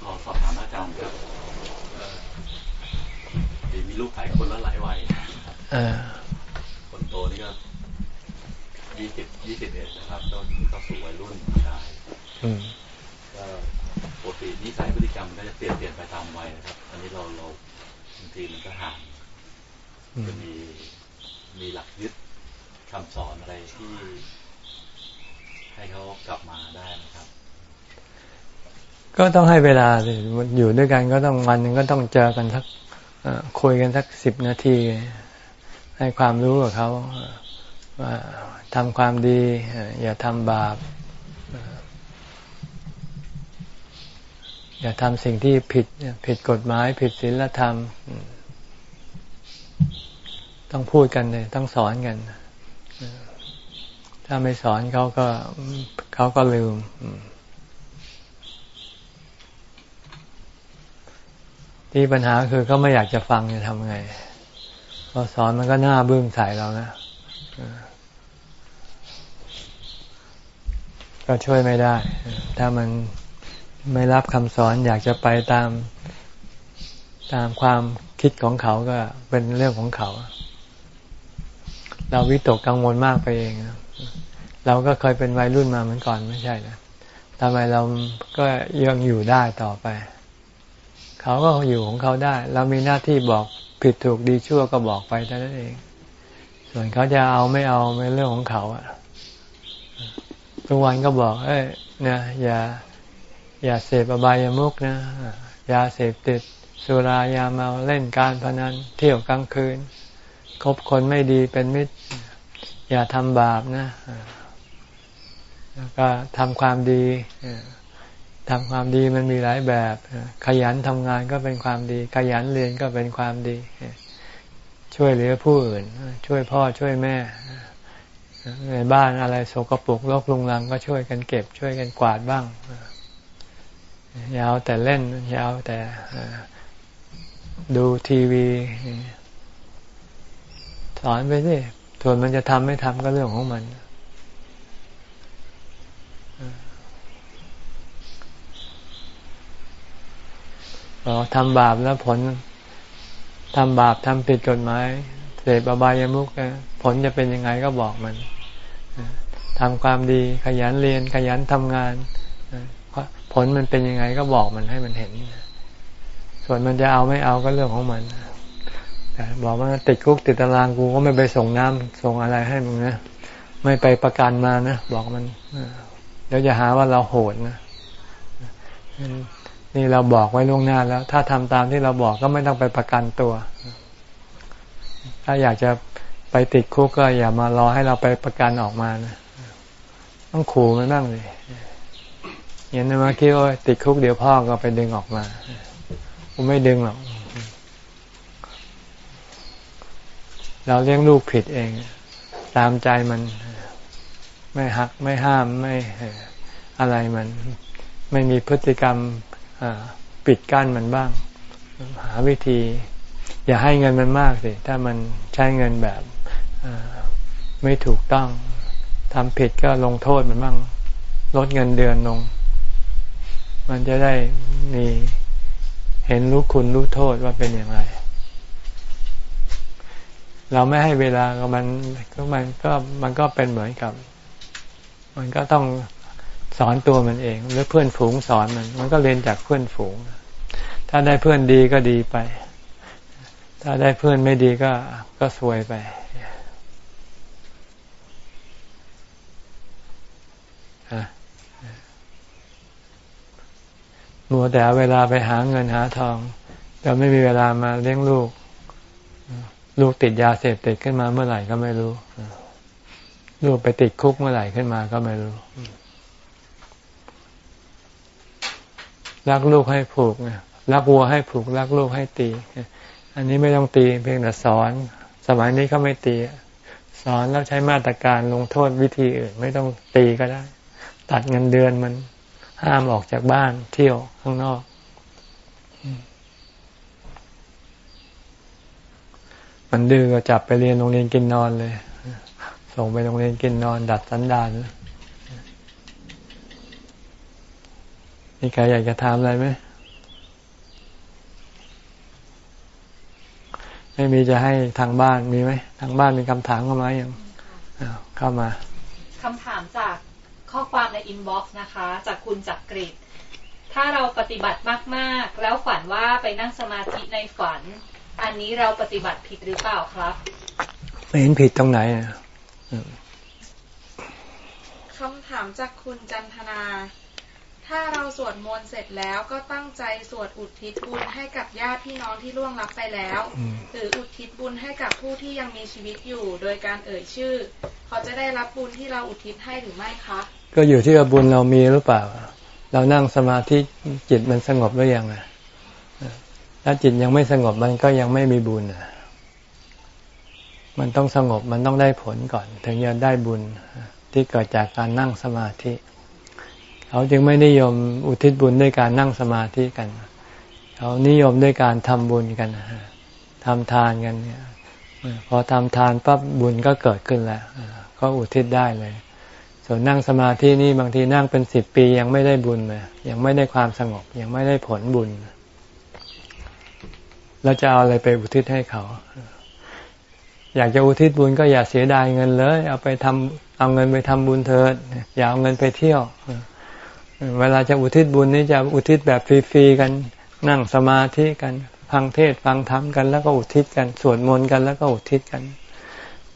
ขอสอบถามอาจารย์ครับมีลูกหลายคนแล้วหลายวัยคนโตนี่ก็ยี่สิบยี่สิบเอ็ดนะครับก็เข้าสู่วัยรุ่นได้ก็ปกตินิสัยพฤติกรรมก็จะเปลี่ยนเปลี่ยนไปตามวัยนะครับ อันนี้เราเราบางทีมันก็ห่างจะมีมีหลักยึดคำสอนอะไรที่ ให้เขากลับมาได้นะครับ ก็ต้องให้เวลาสิอยู่ด้วยกันก็ต้องวันหนึ่งก็ต้องเจอกันสักคุยกันสักสิบนาที ให้ความรู้กับเขาว่าทำความดี อย่าทำบาป อย่าทำสิ่งที่ผิดผิดกฎหมาย ผิดศีลธรรม ต้องพูดกันเลยต้องสอนกัน ถ้าไม่สอนเขาก็เขาก็ลืม ที่ปัญหาคือเขาไม่อยากจะฟังจะทำไงพอสอนมันก็หน้าบึ้งใส่เรานะก็ช่วยไม่ได้ ถ้ามันไม่รับคำสอนอยากจะไปตามตามความคิดของเขาก็เป็นเรื่องของเขา เราวิตกกังวลมากไปเอง เราก็เคยเป็นวัยรุ่นมาเหมือนก่อนไม่ใช่นะทำไมเราก็ยังอยู่ได้ต่อไป เขาก็อยู่ของเขาได้ เรามีหน้าที่บอกผิดถูกดีชั่วก็บอกไปแต่นั้นเอง ส่วนเขาจะเอาไม่เอาเป็นเรื่องของเขาอะทุกวันก็บอก เอ้ยนี่ยอย่า อย่าเสพอบายามุกนะยาเสพติด สุรายาเมาเล่นการพนันเที่ยวกลางคืนคบคนไม่ดีเป็นมิตร อย่าทำบาปนะแล้วก็ทำความดี ทำความดีมันมีหลายแบบ ขยันทำงานก็เป็นความดี ขยันเรียนก็เป็นความดี ช่วยเหลือผู้อื่น ช่วยพ่อช่วยแม่ ในบ้านอะไรโสกปรกรกลุงลังก็ช่วยกันเก็บ ช่วยกันกวาดบ้างยาวแต่เล่นยาวแต่ดูทีวีสอนไปสิส่วนมันจะทำไม่ทำก็เรื่องของมัน อทำบาปแล้วผลทำบาปทำผิดกฎหมายเสพอบายามุกผลจะเป็นยังไงก็บอกมันทำความดีขยันเรียนขยันทำงาน ผลมันเป็นยังไงก็บอกมันให้มันเห็น ส่วนมันจะเอาไม่เอาก็เรื่องของมันแต่บอกว่าติดคุกติดตารางกูก็ไม่ไปส่งน้ำส่งอะไรให้มึงนะไม่ไปประกันมานะบอกมันเดี๋ยวจะหาว่าเราโหดนะ นี่เราบอกไว้ล่วงหน้าแล้ว ถ้าทำตามที่เราบอกก็ไม่ต้องไปประกันตัว ถ้าอยากจะไปติดคุกก็อย่ามารอให้เราไปประกันออกมานะต้องขู่มันบ้างเลยอย่างนั้นมาคิดว่าติดคุกเดี๋ยวพ่อก็ไปดึงออกมาผมไม่ดึงหรอกเราเลี้ยงลูกผิดเอง ตามใจมัน ไม่หักไม่ห้ามไม่อะไรมัน ไม่มีพฤติกรรม ปิดกั้นมันบ้าง หาวิธี อย่าให้เงินมันมากสิ ถ้ามันใช้เงินแบบไม่ถูกต้องทำผิดก็ลงโทษมันบ้าง ลดเงินเดือนลง มันจะได้มีเห็นรู้คุณรู้โทษว่าเป็นอย่างไร เราไม่ให้เวลาก็มันก็มันก็มันก็เป็นเหมือนกับ มันก็ต้อง สอนตัวมันเอง หรือเพื่อนฝูงสอนมัน มันก็เรียนจากเพื่อนฝูง ถ้าได้เพื่อนดีก็ดีไป ถ้าได้เพื่อนไม่ดีก็ก็ซวยไปมัวแต่เวลาไปหาเงินหาทองแต่ไม่มีเวลามาเลี้ยงลูก ลูกติดยาเสพติดขึ้นมาเมื่อไหร่ก็ไม่รู้ ลูกไปติดคุกเมื่อไหร่ขึ้นมาก็ไม่รู้ รักลูกให้ผูกรักวัวให้ผูก รักลูกให้ตี อันนี้ไม่ต้องตีเพียงแต่สอน สมัยนี้เขาไม่ตี สอนแล้วใช้มาตรการลงโทษวิธีอื่น ไม่ต้องตีก็ได้ ตัดเงินเดือนมันห้ามออกจากบ้านเที่ยวข้างนอกมันดื้อก็จับไปเรียนโรงเรียนกินนอนเลย ส่งไปโรงเรียนกินนอน ดัดสันดาน มีใครอยากจะถามอะไรไหมไม่มีจะให้ทางบ้านมีไหมทางบ้านมีคำถามเข้ามาอย่างเข้ามาคำถามจากข้อความใน inbox นะคะ จากคุณจักกริดถ้าเราปฏิบัติมาก ๆ แล้วฝันว่าไปนั่งสมาธิในฝัน อันนี้เราปฏิบัติผิดหรือเปล่าครับไม่เห็นผิดตรงไหนอะคำถามจากคุณจันทนา ถ้าเราสวดมนต์เสร็จแล้วก็ตั้งใจสวดอุทิศบุญให้กับญาติพี่น้องที่ล่วงลับไปแล้ว หรืออุทิศบุญให้กับผู้ที่ยังมีชีวิตอยู่ โดยการเอ่ยชื่อ เขาจะได้รับบุญที่เราอุทิศให้หรือไม่คะ ก็อยู่ที่ว่าบุญเรามีหรือเปล่า เรานั่งสมาธิจิตมันสงบหรือยังอะถ้าจิตยังไม่สงบมันก็ยังไม่มีบุญอะ มันต้องสงบมันต้องได้ผลก่อน ถึงจะได้บุญที่เกิดจากการนั่งสมาธิ เขาจึงไม่นิยมอุทิศบุญด้วยการนั่งสมาธิกัน เขานิยมด้วยการทำบุญกันทำทานกันเนี่ยพอทำทานปั๊บบุญก็เกิดขึ้นแล้วก็อุทิศได้เลย ส่วนนั่งสมาธินี่บางทีนั่งเป็นสิบปียังไม่ได้บุญเลยยังไม่ได้ความสงบ ยังไม่ได้ผลบุญเราจะเอาอะไรไปอุทิศให้เขา อยากจะอุทิศบุญก็อย่าเสียดายเงินเลย เอาไปทำเอาเงินไปทำบุญเถิดอย่าเอาเงินไปเที่ยว เวลาจะอุทิศบุญนี่จะอุทิศแบบฟรีๆกันนั่งสมาธิกันฟังเทศฟังธรรมกันแล้วก็อุทิศกันสวดมนต์กันแล้วก็อุทิศกัน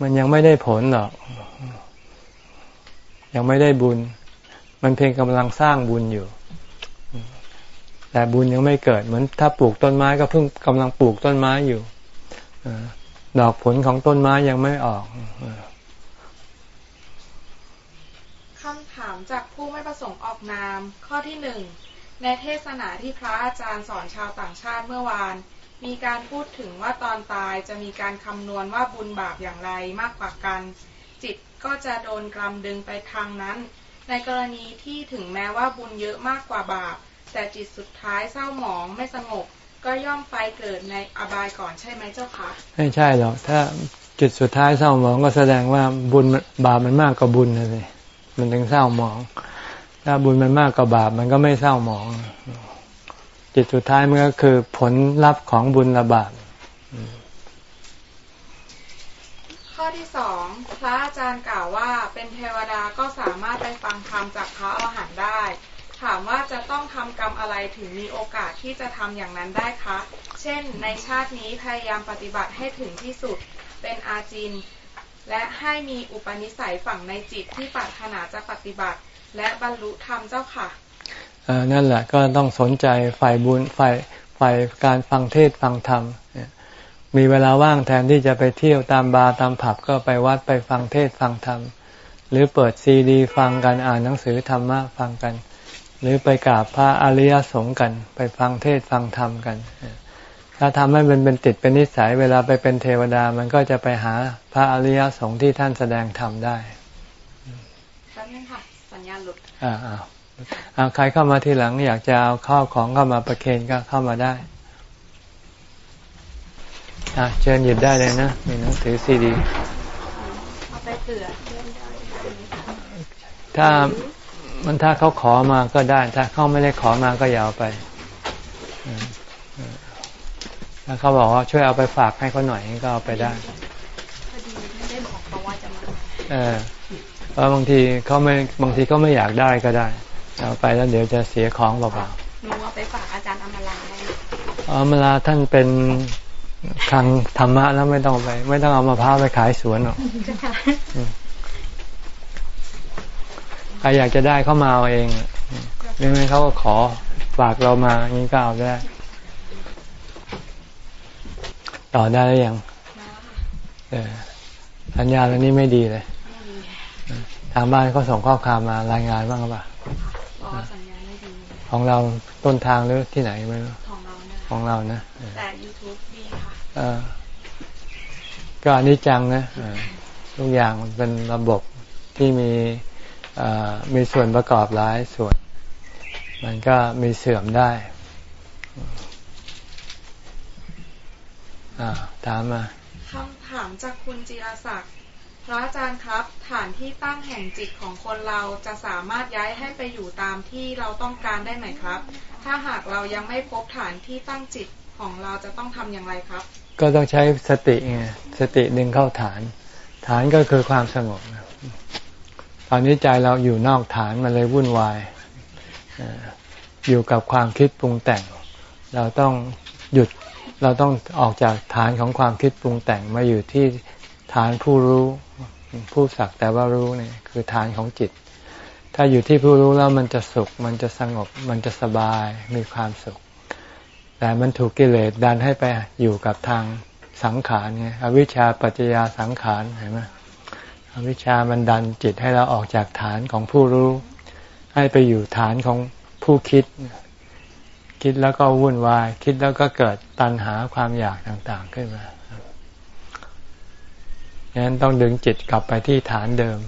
มันยังไม่ได้ผลหรอก ยังไม่ได้บุญ มันเพียงกำลังสร้างบุญอยู่ แต่บุญยังไม่เกิด เหมือนถ้าปลูกต้นไม้ก็เพิ่งกำลังปลูกต้นไม้อยู่ดอกผลของต้นไม้ยังไม่ออกคำถาม จากผู้ไม่ประสงค์ออกนาม ข้อที่หนึ่งในเทศนาที่พระอาจารย์สอนชาวต่างชาติเมื่อวาน มีการพูดถึงว่าตอนตายจะมีการคำนวณว่าบุญบาปอย่างไรมากกว่ากัน จิตก็จะโดนกรรมดึงไปทางนั้น ในกรณีที่ถึงแม้ว่าบุญเยอะมากกว่าบาป แต่จิตสุดท้ายเศร้าหมองไม่สงบ ก็ย่อมไปเกิดในอบายก่อนใช่ไหมเจ้าคะไม่ใช่หรอกถ้าจิตสุดท้ายเศร้าหมองก็แสดงว่าบุญบาปมันมากกว่าบุญเลย มันถึงเศร้าหมอง ถ้าบุญมันมากกว่าบาปมันก็ไม่เศร้าหมอง จิตสุดท้ายมันก็คือผลลัพธ์ของบุญและบาปข้อที่สองพระอาจารย์กล่าวว่าเป็นเทวดาก็สามารถไปฟังธรรมจากพระอรหันต์ได้ ถามว่าจะต้องทำกรรมอะไรถึงมีโอกาสที่จะทำอย่างนั้นได้คะ เช่น ในชาตินี้พยายามปฏิบัติให้ถึงที่สุด เป็นอาจิน และให้มีอุปนิสัยฝังในจิตที่ปรารถนาจะปฏิบัติ และบรรลุธรรมเจ้าค่ะนั่นแหละก็ต้องสนใจฝ่ายบุญฝ่ายฝ่ายการฟังเทศฟังธรรม มีเวลาว่างแทนที่จะไปเที่ยวตามบาร์ตามผับก็ไปวัดไปฟังเทศฟังธรรม หรือเปิดซีดี ฟังกันอ่านหนังสือธรรมะฟังกัน หรือไปกราบพระอริยสงฆ์กัน ไปฟังเทศฟังธรรมกัน ถ้าทำให้มันเป็นติดเป็นนิสัย เวลาไปเป็นเทวดามันก็จะไปหาพระอริยสงฆ์ที่ท่านแสดงธรรมได้แป๊บนึงค่ะ สัญญาณหลุด อ่าอ่าใครเข้ามาทีหลัง อยากจะเอาข้าวของเข้ามาประเคนก็เข้ามาได้อะเชิญหยิบได้เลยนะมีหนังสือซีดีเอาไปเผื่อถ้ามันถ้าเขาขอมาก็ได้ ถ้าเขาไม่ได้ขอมาก็อย่าเอาไป ถ้าเขาบอกว่าช่วยเอาไปฝากให้เขาหน่อยก็เอาไปได้พอดีไม่ได้บอกเขาว่าจะมาเออเพราะบางทีเขาไม่บางทีเขาไม่อยากได้ก็ได้เอาไปแล้วเดี๋ยวจะเสียของเปล่าๆหนูเอาไปฝากอาจารย์อมราอมราท่านเป็นทางธรรมะแล้วไม่ต้องไป ไม่ต้องเอามาพร้าวไปขายสวนหรอกใครอยากจะได้เข้ามาเอาเองหรือไม่เขาก็ขอฝากเรามาอย่างนี้ก็เอาได้ ต่อได้หรือยังเออสัญญาณอันนี้ไม่ดีเลย ทางบ้านเขาส่งข้อความมารายงานบ้างหรือเปล่าของเราต้นทางหรือที่ไหนไม่รู้ของเรานะแต่ YouTube ดีค่ะก็อนิจจังนะทุกอย่างเป็นระบบที่มีมีส่วนประกอบหลายส่วน มันก็มีเสื่อมได้ ถามมาคำถามจากคุณจิรศักดิ์พระอาจารย์ครับ ฐานที่ตั้งแห่งจิตของคนเราจะสามารถย้ายให้ไปอยู่ตามที่เราต้องการได้ไหมครับ ถ้าหากเรายังไม่พบฐานที่ตั้งจิตของเราจะต้องทำอย่างไรครับ ก็ต้องใช้สติไงสติดึงเข้าฐาน ฐานก็คือความสงบตอนนี้ใจเราอยู่นอกฐานมันเลยวุ่นวายอยู่กับความคิดปรุงแต่ง เราต้องหยุด เราต้องออกจากฐานของความคิดปรุงแต่งมาอยู่ที่ฐานผู้รู้ ผู้สักแต่ว่ารู้เนี่ยคือฐานของจิต ถ้าอยู่ที่ผู้รู้แล้วมันจะสุข มันจะสงบ มันจะสบายมีความสุข แต่มันถูกกิเลสดันให้ไปอยู่กับทางสังขารไงอวิชชาปัจจยาสังขารเห็นไหมอวิชามันดันจิตให้เราออกจากฐานของผู้รู้ ให้ไปอยู่ฐานของผู้คิด คิดแล้วก็วุ่นวาย คิดแล้วก็เกิดตัณหาความอยากต่างๆขึ้นมาฉะนั้นต้องดึงจิตกลับไปที่ฐานเดิม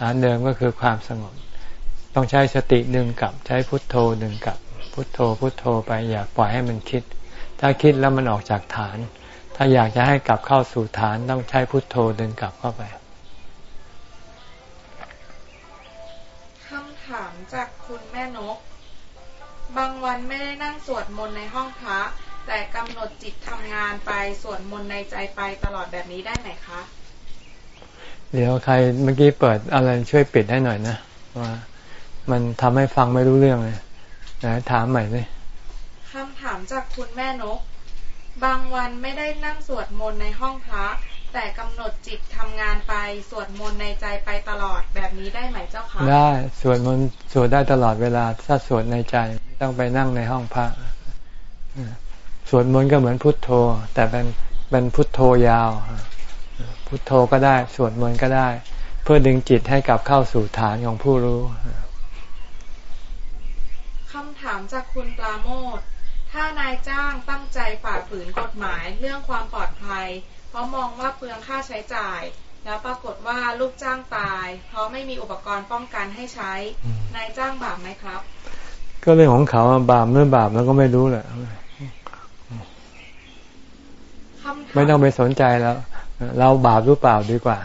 ฐานเดิมก็คือความสงบ ต้องใช้สติดึงกลับ ใช้พุทโธดึงกลับ พุทโธ พุทโธไปอย่าปล่อยให้มันคิด ถ้าคิดแล้วมันออกจากฐาน ถ้าอยากจะให้กลับเข้าสู่ฐานต้องใช้พุทโธดึงกลับเข้าไปคำถามจากคุณแม่นก บางวันไม่ได้นั่งสวดมนต์ในห้องพระแต่กำหนดจิตทำงานไปสวดมนต์ในใจไปตลอดแบบนี้ได้ไหมคะ เดี๋ยวใครเมื่อกี้เปิดอะไรช่วยปิดให้หน่อยนะว่ามันทำให้ฟังไม่รู้เรื่องเลยนะถามใหม่เลยคำถามจากคุณแม่นก บางวันไม่ได้นั่งสวดมนต์ในห้องพระ แต่กำหนดจิตทำงานไปสวดมนต์ในใจไปตลอดแบบนี้ได้ไหมเจ้าคะได้สวดมนต์สวดได้ตลอดเวลาถ้าสวดในใจไม่ต้องไปนั่งในห้องพระสวดมนต์ก็เหมือนพุทโธ แต่เป็นเป็นพุทโธยาว พุทโธก็ได้สวดมนต์ก็ได้ เพื่อดึงจิตให้กลับเข้าสู่ฐานของผู้รู้คำถามจากคุณปราโมทถ้านายจ้างตั้งใจฝ่าฝืนกฎหมายเรื่องความปลอดภัยเพ ราะมองว่าเปลืองค่าใช้จ่าย แล้วปรากฏว่าลูกจ้างตาย เพราะไม่มีอุปกรณ์ป้องกันให้ใช้นายจ้างบาปไหมครับ ก็เรื่องของเขาบาปเมื่อบาปแล้วก็ไม่รู้แหละไม่ต้องไปสนใจแล้ว เราบาปหรือเปล่าดีกว่า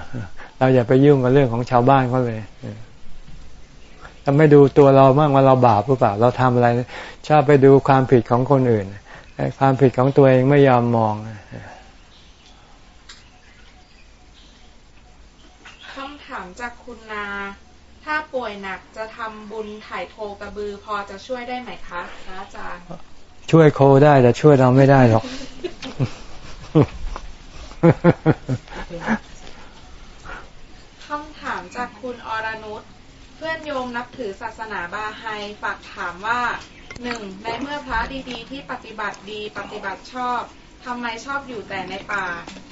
เราอย่าไปยุ่งกับเรื่องของชาวบ้านเขาเลยเราไม่ดูตัวเราบ้างว่าเราบาปหรือเปล่า เราทำอะไร ชอบไปดูความผิดของคนอื่นความผิดของตัวเองไม่ยอมมองาม จากคุณนา ถ้าป่วยหนักจะทำบุญถ่ายโคกระบือ พอจะช่วยได้ไหมคะพระอาจารย์ ช่วยโคได้แต่ช่วยเราไม่ได้หรอก คำถามจากคุณอรนุชเพื่อนโยมนับถือศาสนาบาไฮฝากถามว่าหนึ่งในเมื่อพระดีๆ ที่ปฏิบัติดีปฏิบัติชอบ ทำไมชอบอยู่แต่ในป่า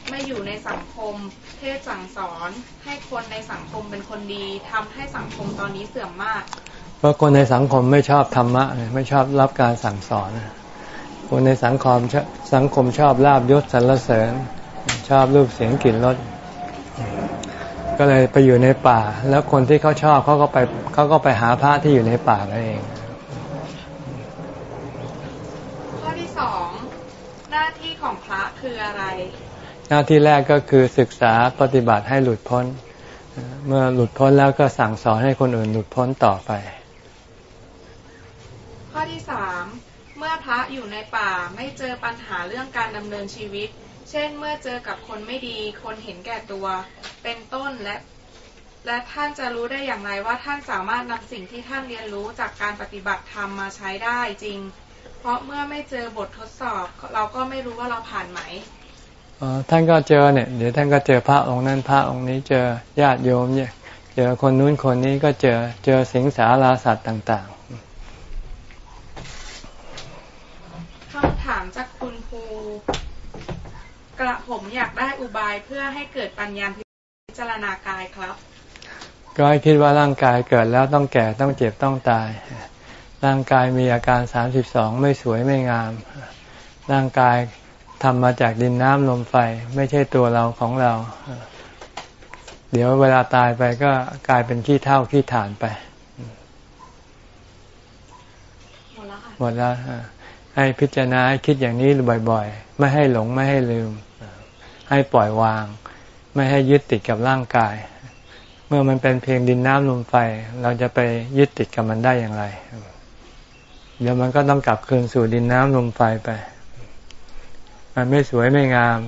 ไม่อยู่ในสังคม เทศสั่งสอน ให้คนในสังคมเป็นคนดีทำให้สังคมตอนนี้เสื่อมมาก เพราะคนในสังคมไม่ชอบธรรมะไม่ชอบรับการสั่งสอน คนในสังคมสังคมชอบลาบยศสรรเสริญ ชอบรูปเสียงกลิ่นรสก็เลยไปอยู่ในป่า แล้วคนที่เขาชอบเขาก็ไปเขาก็ไปหาพระที่อยู่ในป่านั่นเอง ข้อที่สองห น้าที่ของพระคืออะไร หน้าที่แรกก็คือศึกษาปฏิบัติให้หลุดพ้น เมื่อหลุดพ้นแล้วก็สั่งสอนให้คนอื่นหลุดพ้นต่อไป ข้อที่สามเมื่อพระอยู่ในป่าไม่เจอปัญหาเรื่องการดำเนินชีวิต เช่น เมื่อเจอกับคนไม่ดี คนเห็นแก่ตัว เป็นต้นและและท่านจะรู้ได้อย่างไรว่าท่านสามารถนำสิ่งที่ท่านเรียนรู้จากการปฏิบัติธรรมมาใช้ได้จริง เพราะเมื่อไม่เจอบททดสอบ เราก็ไม่รู้ว่าเราผ่านไหมท่านก็เจอเนี่ย เดี๋ยวท่านก็เจอพระองค์นั้นพระองค์นี้เจอญาติโยมเนี่ย เจอคนนู้นคนนี้ก็เจอเจอสิงสาราสัตว์ต่างๆคำถามจากคุณครูกระผมอยากได้อุบายเพื่อให้เกิดปัญญาพิจารณากายครับ ก็ให้คิดว่าร่างกายเกิดแล้วต้องแก่ต้องเจ็บต้องตาย ร่างกายมีอาการสามสิบสองไม่สวยไม่งาม ร่างกายทำมาจากดินน้ำลมไฟ ไม่ใช่ตัวเราของเรา เดี๋ยวเวลาตายไปก็กลายเป็นขี้เท่าขี้ฐานไป หมดแล้วค่ะหมดแล้วให้พิจารณาให้คิดอย่างนี้บ่อยๆ ไม่ให้หลงไม่ให้ลืม ให้ปล่อยวาง ไม่ให้ยึดติดกับร่างกาย เมื่อมันเป็นเพียงดินน้ำลมไฟ เราจะไปยึดติดกับมันได้อย่างไร เดี๋ยวมันก็ต้องกลับคืนสู่ดินน้ำลมไฟไป มันไม่สวยไม่งาม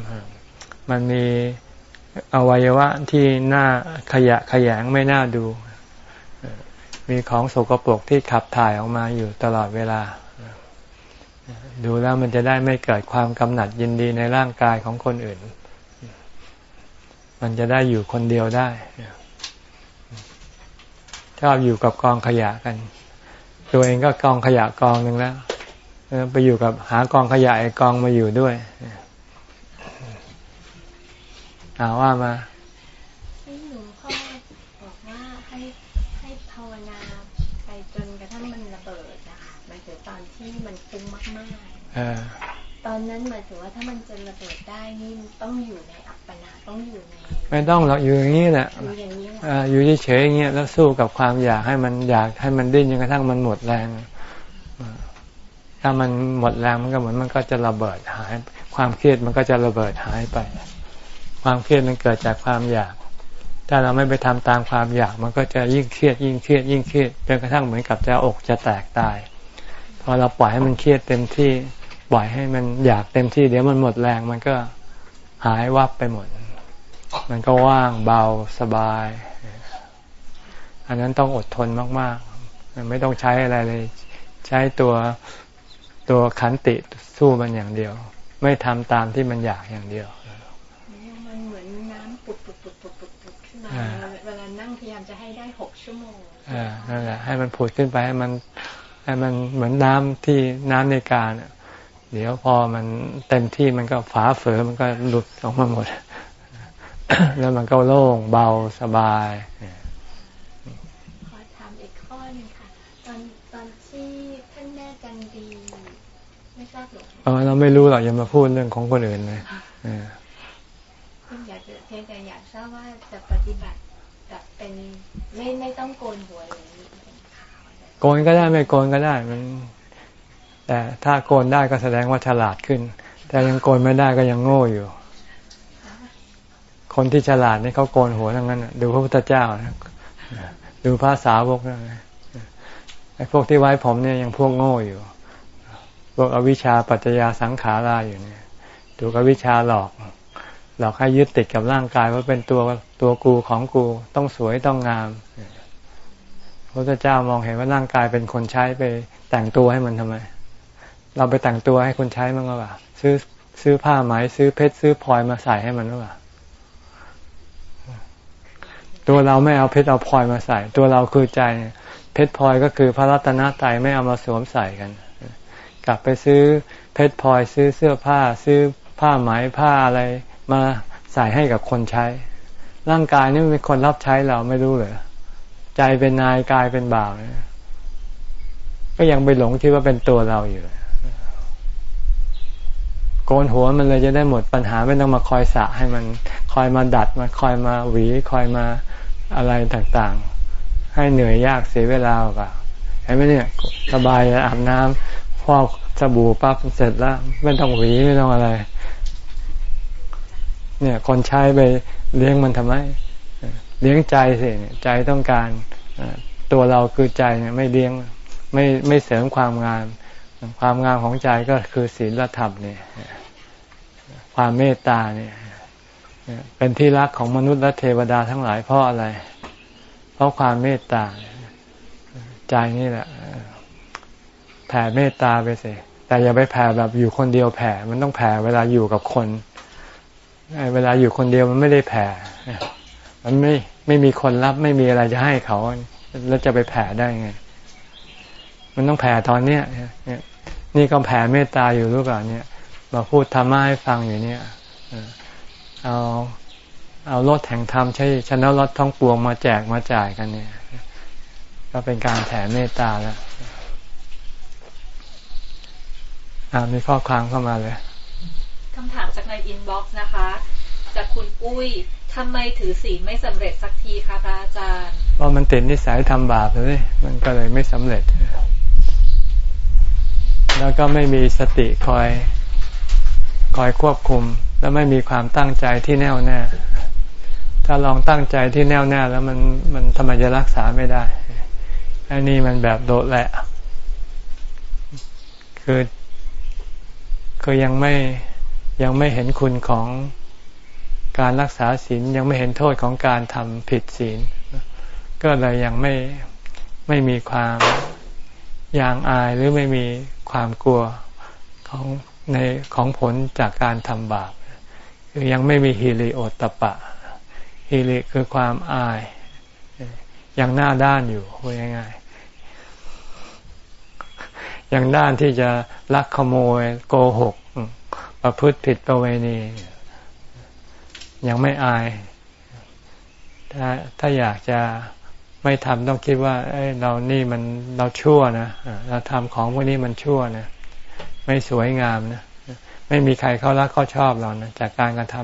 มันมีอวัยวะที่หน้าขยะขยงไม่น่าดู มีของสกปรกที่ขับถ่ายออกมาอยู่ตลอดเวลา ดูแล้วมันจะได้ไม่เกิดความกำหนัดยินดีในร่างกายของคนอื่น มันจะได้อยู่คนเดียวได้ชอบอยู่กับกองขยะกัน ตัวเองก็กองขยะกองหนึ่งแล้วไปอยู่กับหากองขยะไอกองมาอยู่ด้วยอาว่ามาที่หนูพ่อบอกว่าให้ให้ภาวนาไปจนกระทั่งมันระเบิดนะคะหมายถึงตอนที่มันฟุ้งมากๆตอนนั้นหมายถึงว่าถ้ามันจะระเบิดได้นี่ต้องอยู่ในอัปปนาต้องอยู่ใน ไม่ต้องหรอกอยู่อย่างนี้แหละอยู่อย่างนี้อยู่เฉยๆอย่างเงี้ยแล้วสู้กับความอยากให้มันอยากให้มันดิ้นจนกระทั่งมันหมดแรง ถ้ามันหมดแรงมันก็เหมือนมันก็จะระเบิดหาย ความเครียดมันก็จะระเบิดหายไป ความเครียดมันเกิดจากความอยาก ถ้าเราไม่ไปทำตามความอยาก มันก็จะยิ่งเครียด ยิ่งเครียด ยิ่งเครียดจนกระทั่งเหมือนกับจะอกจะแตกตาย พอเราปล่อยให้มันเครียดเต็มที่ ปล่อยให้มันอยากเต็มที่ เดี๋ยวมันหมดแรงมันก็หายวับไปหมด มันก็ว่างเบาสบาย อันนั้นต้องอดทนมาก ๆ ไม่ต้องใช้อะไรเลย ใช้ตัวตัวขันติสู้มันอย่างเดียว ไม่ทำตามที่มันอยากอย่างเดียวมันเหมือนน้ำปุดปุดปุดปุดปุดปุดขึ้นมาเวลานั่งพยายามจะให้ได้หกชั่วโมงอ่านั่นแหละให้มันผุดขึ้นไปให้มันให้มันเหมือนน้ำที่น้ำในการเดี๋ยวพอมันเต็มที่มันก็ฝาเฟือมันก็หลุดออกมาหมด แล้วมันก็โล่งเบาสบายเออเราไม่รู้หรอกอย่ามาพูดเรื่องของคนอื่นเลยอยากจะเพียงแต่อยากทราบว่าจะปฏิบัติแบบเป็นไม่ไม่ต้องโกนหัวอย่างนี้โกนก็ได้ไม่โกนก็ได้มัน แต่ถ้าโกนได้ก็แสดงว่าฉลาดขึ้น แต่ยังโกนไม่ได้ก็ยังโง่อยู่ คนที่ฉลาดนี่เขาโกนหัวทั้งนั้นดูพระพุทธเจ้านะดูภาษาวกนะไอ้พวกที่ไว้ผมเนี่ยยังพวกโง่อยู่ พวกอวิชชาปัจจยาสังขาราอยู่เนี่ยถูกอวิชชาหลอกหลอกให้ยึดติดกับร่างกายว่าเป็นตัวตัวกูของกูต้องสวยต้องงามพระเจ้ามองเห็นว่าร่างกายเป็นคนใช้ไปแต่งตัวให้มันทำไม เราไปแต่งตัวให้คนใช้มั้งหรือเปล่า ซื้อซื้อผ้าไหมซื้อเพชรซื้อพลอยมาใส่ให้มันหรือเปล่า ตัวเราไม่เอาเพชรเอาพลอยมาใส่ ตัวเราคือใจเพชรพลอยก็คือพระรัตนตรัยไม่เอามาสวมใส่กัน กลับไปซื้อเพชรพลอยซื้อเสื้อผ้า ซื้อผ้าไหมผ้าอะไรมาใส่ให้กับคนใช้ ร่างกายนี่เป็นคนรับใช้เราไม่รู้เลยใจเป็นนายกายเป็นบ่าวก็ยังไปหลงคิดว่าเป็นตัวเราอยู่โกนหัวมันเลยจะได้หมดปัญหาไม่ต้องมาคอยสะให้มัน คอยมาดัดมาคอยมาหวี คอยมา อะไรต่างๆ ให้เหนื่อยยากเสียเวลาเปล่าเห็นไหมเนี่ยสบายอาบน้ำพอกสบู่ปั๊บเสร็จแล้ว ไม่ต้องหวีไม่ต้องอะไร เนี่ย คนใช้ไปเลี้ยงมันทำไมเลี้ยงใจสิใจต้องการตัวเราคือใจเนี่ยไม่เลี้ยงไม่ไม่เสริมความงามความงามของใจก็คือศีลธรรมเนี่ย ความเมตตาเนี่ย เป็นที่รักของมนุษย์และเทวดาทั้งหลายเพราะอะไร เพราะความเมตตาใจนี่แหละแผ่เมตตาไปสิแต่อย่าไปแผ่แบบอยู่คนเดียวแผ่ มันต้องแผ่เวลาอยู่กับคนเวลาอยู่คนเดียวมันไม่ได้แผ่ มันไม่ไม่มีคนรับไม่มีอะไรจะให้เขา แล้วจะไปแผ่ได้ไง มันต้องแผ่ตอนเนี้ยนี่ก็แผ่เมตตาอยู่รู้ก่อนเนี่ยมาพูดธรรมะให้ฟังอยู่เนี่ย เอาเอารถแห่งธรรมใช้ชนะรถท้องปวงมาแจกมาจ่ายกันเนี่ย ก็เป็นการแผ่เมตตาแล้วมีข้อความเข้ามาเลยคำถามจากใน inbox นะคะ จากคุณอุ้ยทำไมถือศีลไม่สำเร็จสักทีคะพระอาจารย์เพราะมันติดนิสัยทำบาปเลยมันก็เลยไม่สำเร็จ แล้วก็ไม่มีสติคอย คอยควบคุม แล้วไม่มีความตั้งใจที่แน่วแน่ ถ้าลองตั้งใจที่แน่วแน่ แล้วมันมันทำไมจะรักษาไม่ได้ อันนี้มันแบบโดดแหละ คือคือยังไม่ยังไม่เห็นคุณของการรักษาศีลยังไม่เห็นโทษของการทำผิดศีล ก็เลยยังไม่ไม่มีความยางอายหรือไม่มีความกลัวของในของผลจากการทำบาป คือยังไม่มีฮิริโอตปะฮิริคือความอาย ยังหน้าด้านอยู่พูดง่ายๆยังด้านที่จะลักขโมยโกหก ประพฤติผิดประเวณี ยังไม่อาย ถ้าถ้าอยากจะไม่ทำต้องคิดว่าเอ้เรานี่มันเราชั่วนะเราทำของพวกนี้มันชั่วนะ ไม่สวยงามนะ ไม่มีใครเขารักเขาชอบเรานะจากการกระท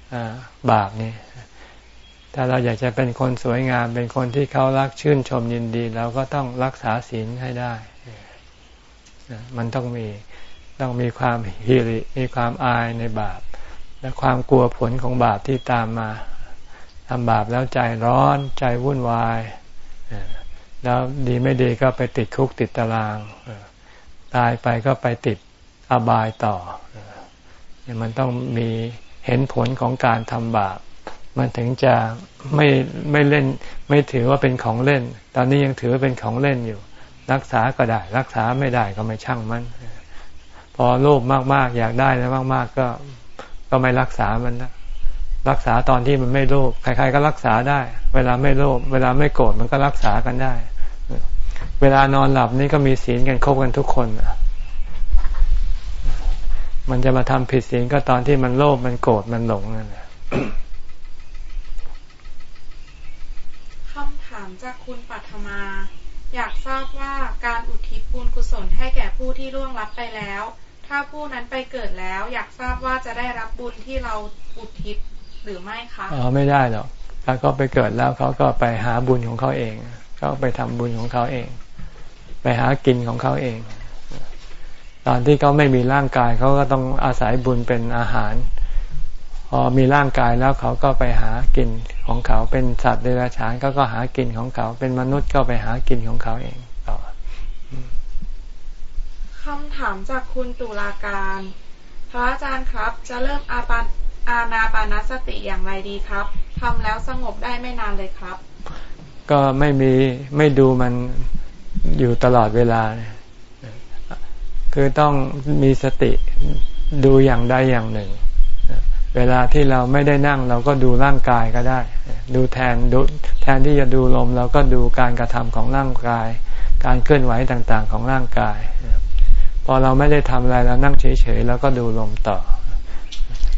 ำบาปนี่ถ้าเราอยากจะเป็นคนสวยงาม เป็นคนที่เขารักชื่นชมยินดีเราก็ต้องรักษาศีลให้ได้ มันต้องมีต้องมีความฮิริมีความอายในบาป และความกลัวผลของบาปที่ตามมาทำบาปแล้วใจร้อนใจวุ่นวายแล้วดีไม่ดีก็ไปติดคุกติดตาราง ตายไปก็ไปติดอบายต่อ มันต้องมีเห็นผลของการทำบาป มันถึงจะไม่ไม่เล่น ไม่ถือว่าเป็นของเล่น ตอนนี้ยังถือว่าเป็นของเล่นอยู่ รักษาก็ได้ รักษาไม่ได้ก็ไม่ช่างมัน พอโลภมากๆ อยากได้แล้วมากๆ ก็ก็ไม่รักษามันนะรักษาตอนที่มันไม่โลภใครๆก็รักษาได้ เวลาไม่โลภเวลาไม่โกรธมันก็รักษากันได้ เวลานอนหลับนี่ก็มีศีลกันครบกันทุกคน มันจะมาทำผิดศีลก็ตอนที่มันโลภมันโกรธมันหลงนั่นแหละคำถามจากคุณปัทมา อยากทราบว่าการอุทิศบุญกุศลให้แก่ผู้ที่ล่วงลับไปแล้ว ถ้าผู้นั้นไปเกิดแล้ว อยากทราบว่าจะได้รับบุญที่เราอุทิศหรือไม่คะอ๋อไม่ได้หรอกถ้าเขาไปเกิดแล้วเขาก็ไปหาบุญของเขาเองเขาไปทำบุญของเขาเอง ไปหากินของเขาเอง ตอนที่เขาไม่มีร่างกายเขาก็ต้องอาศัยบุญเป็นอาหาร พอมีร่างกายแล้วเขาก็ไปหากินของเขาเป็นสัตว์เดรัจฉานก็ก็หากินของเขา เป็นมนุษย์ก็ไปหากินของเขาเองคำถามจากคุณตุลาการ พระอาจารย์ครับ จะเริ่มอาปานอานาปานสติอย่างไรดีครับทำแล้วสงบได้ไม่นานเลยครับ ก็ไม่มีไม่ดูมันอยู่ตลอดเวลา คือต้องมีสติดูอย่างใดอย่างหนึ่ง เวลาที่เราไม่ได้นั่งเราก็ดูร่างกายก็ได้ ดูแทนดูแทนที่จะดูลมเราก็ดูการกระทำของร่างกาย การเคลื่อนไหวต่างๆของร่างกาย พอเราไม่ได้ทำอะไรเรานั่งเฉยๆแล้วก็ดูลมต่อ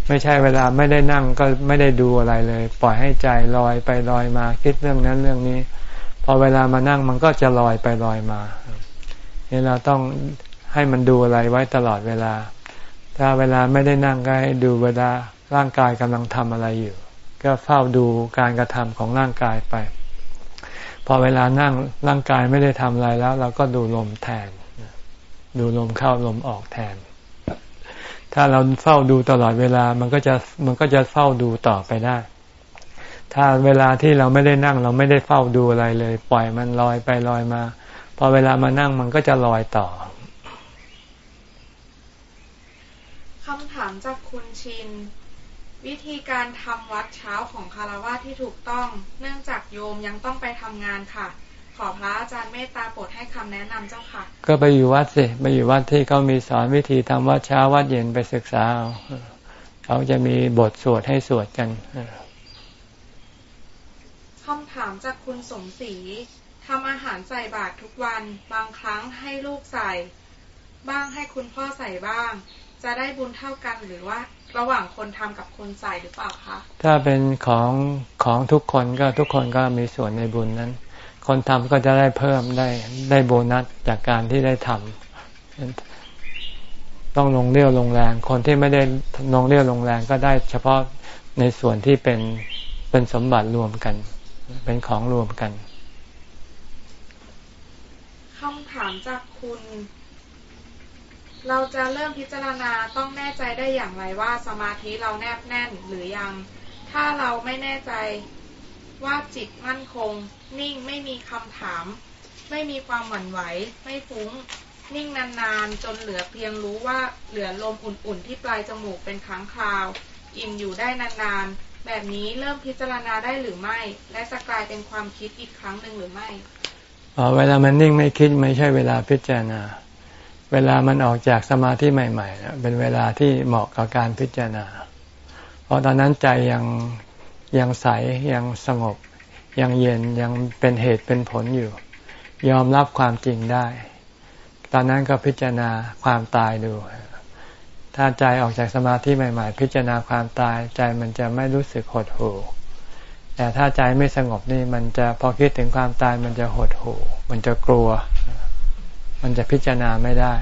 ไม่ใช่เวลาไม่ได้นั่งก็ไม่ได้ดูอะไรเลย ปล่อยให้ใจลอยไปลอยมาคิดเรื่องนั้นเรื่องนี้ พอเวลามานั่งมันก็จะลอยไปลอยมานี่เราต้อง ให้มันดูอะไรไว้ตลอดเวลา ถ้าเวลาไม่ได้นั่งก็ให้ดูเวลาร่างกายกำลังทำอะไรอยู่ ก็เฝ้าดูการกระทำของร่างกายไป พอเวลานั่งร่างกายไม่ได้ทำอะไรแล้ว เราก็ดูลมแทน ดูลมเข้าลมออกแทน ถ้าเราเฝ้าดูตลอดเวลามันก็จะมันก็จะเฝ้าดูต่อไปได้ถ้าเวลาที่เราไม่ได้นั่งเราไม่ได้เฝ้าดูอะไรเลย ปล่อยมันลอยไปลอยมา พอเวลามานั่งมันก็จะลอยต่อ คำถามจากคุณชิน วิธีการทำวัดเช้าของคารวะที่ถูกต้อง เนื่องจากโยมยังต้องไปทำงานค่ะ ขอพระอาจารย์เมตตาโปรดให้คำแนะนำเจ้าค่ะ ก็ไปอยู่วัดสิไปอยู่วัดที่เขามีสอนวิธีทำวัดเช้าวัดเย็นไปศึกษาเอาเขาจะมีบทสวดให้สวดกันคำถามจากคุณสมศรีทำอาหารใส่บาตรทุกวัน บางครั้งให้ลูกใส่ บ้างให้คุณพ่อใส่บ้าง จะได้บุญเท่ากันหรือว่า ระหว่างคนทำกับคนใส่หรือเปล่าคะถ้าเป็นของของทุกคนก็ทุกคนก็มีส่วนในบุญนั้น คนทำก็จะได้เพิ่มได้ได้โบนัสจากการที่ได้ทำต้องลงเรี่ยวลงแรง คนที่ไม่ได้ลงเรี่ยวลงแรงก็ได้เฉพาะในส่วนที่เป็นเป็นสมบัติรวมกัน เป็นของรวมกันคำถามจากคุณ เราจะเริ่มพิจารณาต้องแน่ใจได้อย่างไรว่าสมาธิเราแนบแน่นหรือยัง ถ้าเราไม่แน่ใจว่าจิตมั่นคง นิ่งไม่มีคำถาม ไม่มีความหวั่นไหว ไม่ฟุ้ง นิ่งนานๆ จนเหลือเพียงรู้ว่าเหลือลมอุ่นๆ ที่ปลายจมูกเป็นครั้งคราว อิ่มอยู่ได้นานๆ แบบนี้เริ่มพิจารณาได้หรือไม่ และจะกลายเป็นความคิดอีกครั้งหนึ่งหรือไม่อ๋อเวลามันนิ่งไม่คิดไม่ใช่เวลาพิจารณา เวลามันออกจากสมาธิใหม่ๆเป็นเวลาที่เหมาะกับการพิจารณา เพราะตอนนั้นใจยังยังใสยังสงบ ยังเย็นยังเป็นเหตุเป็นผลอยู่ ยอมรับความจริงได้ ตอนนั้นก็พิจารณาความตายดู ถ้าใจออกจากสมาธิใหม่ ๆ พิจารณาความตายใจมันจะไม่รู้สึกหดหู่แต่ถ้าใจไม่สงบนี่มันจะพอคิดถึงความตายมันจะหดหู่มันจะกลัว มันจะพิจารณาไม่ได้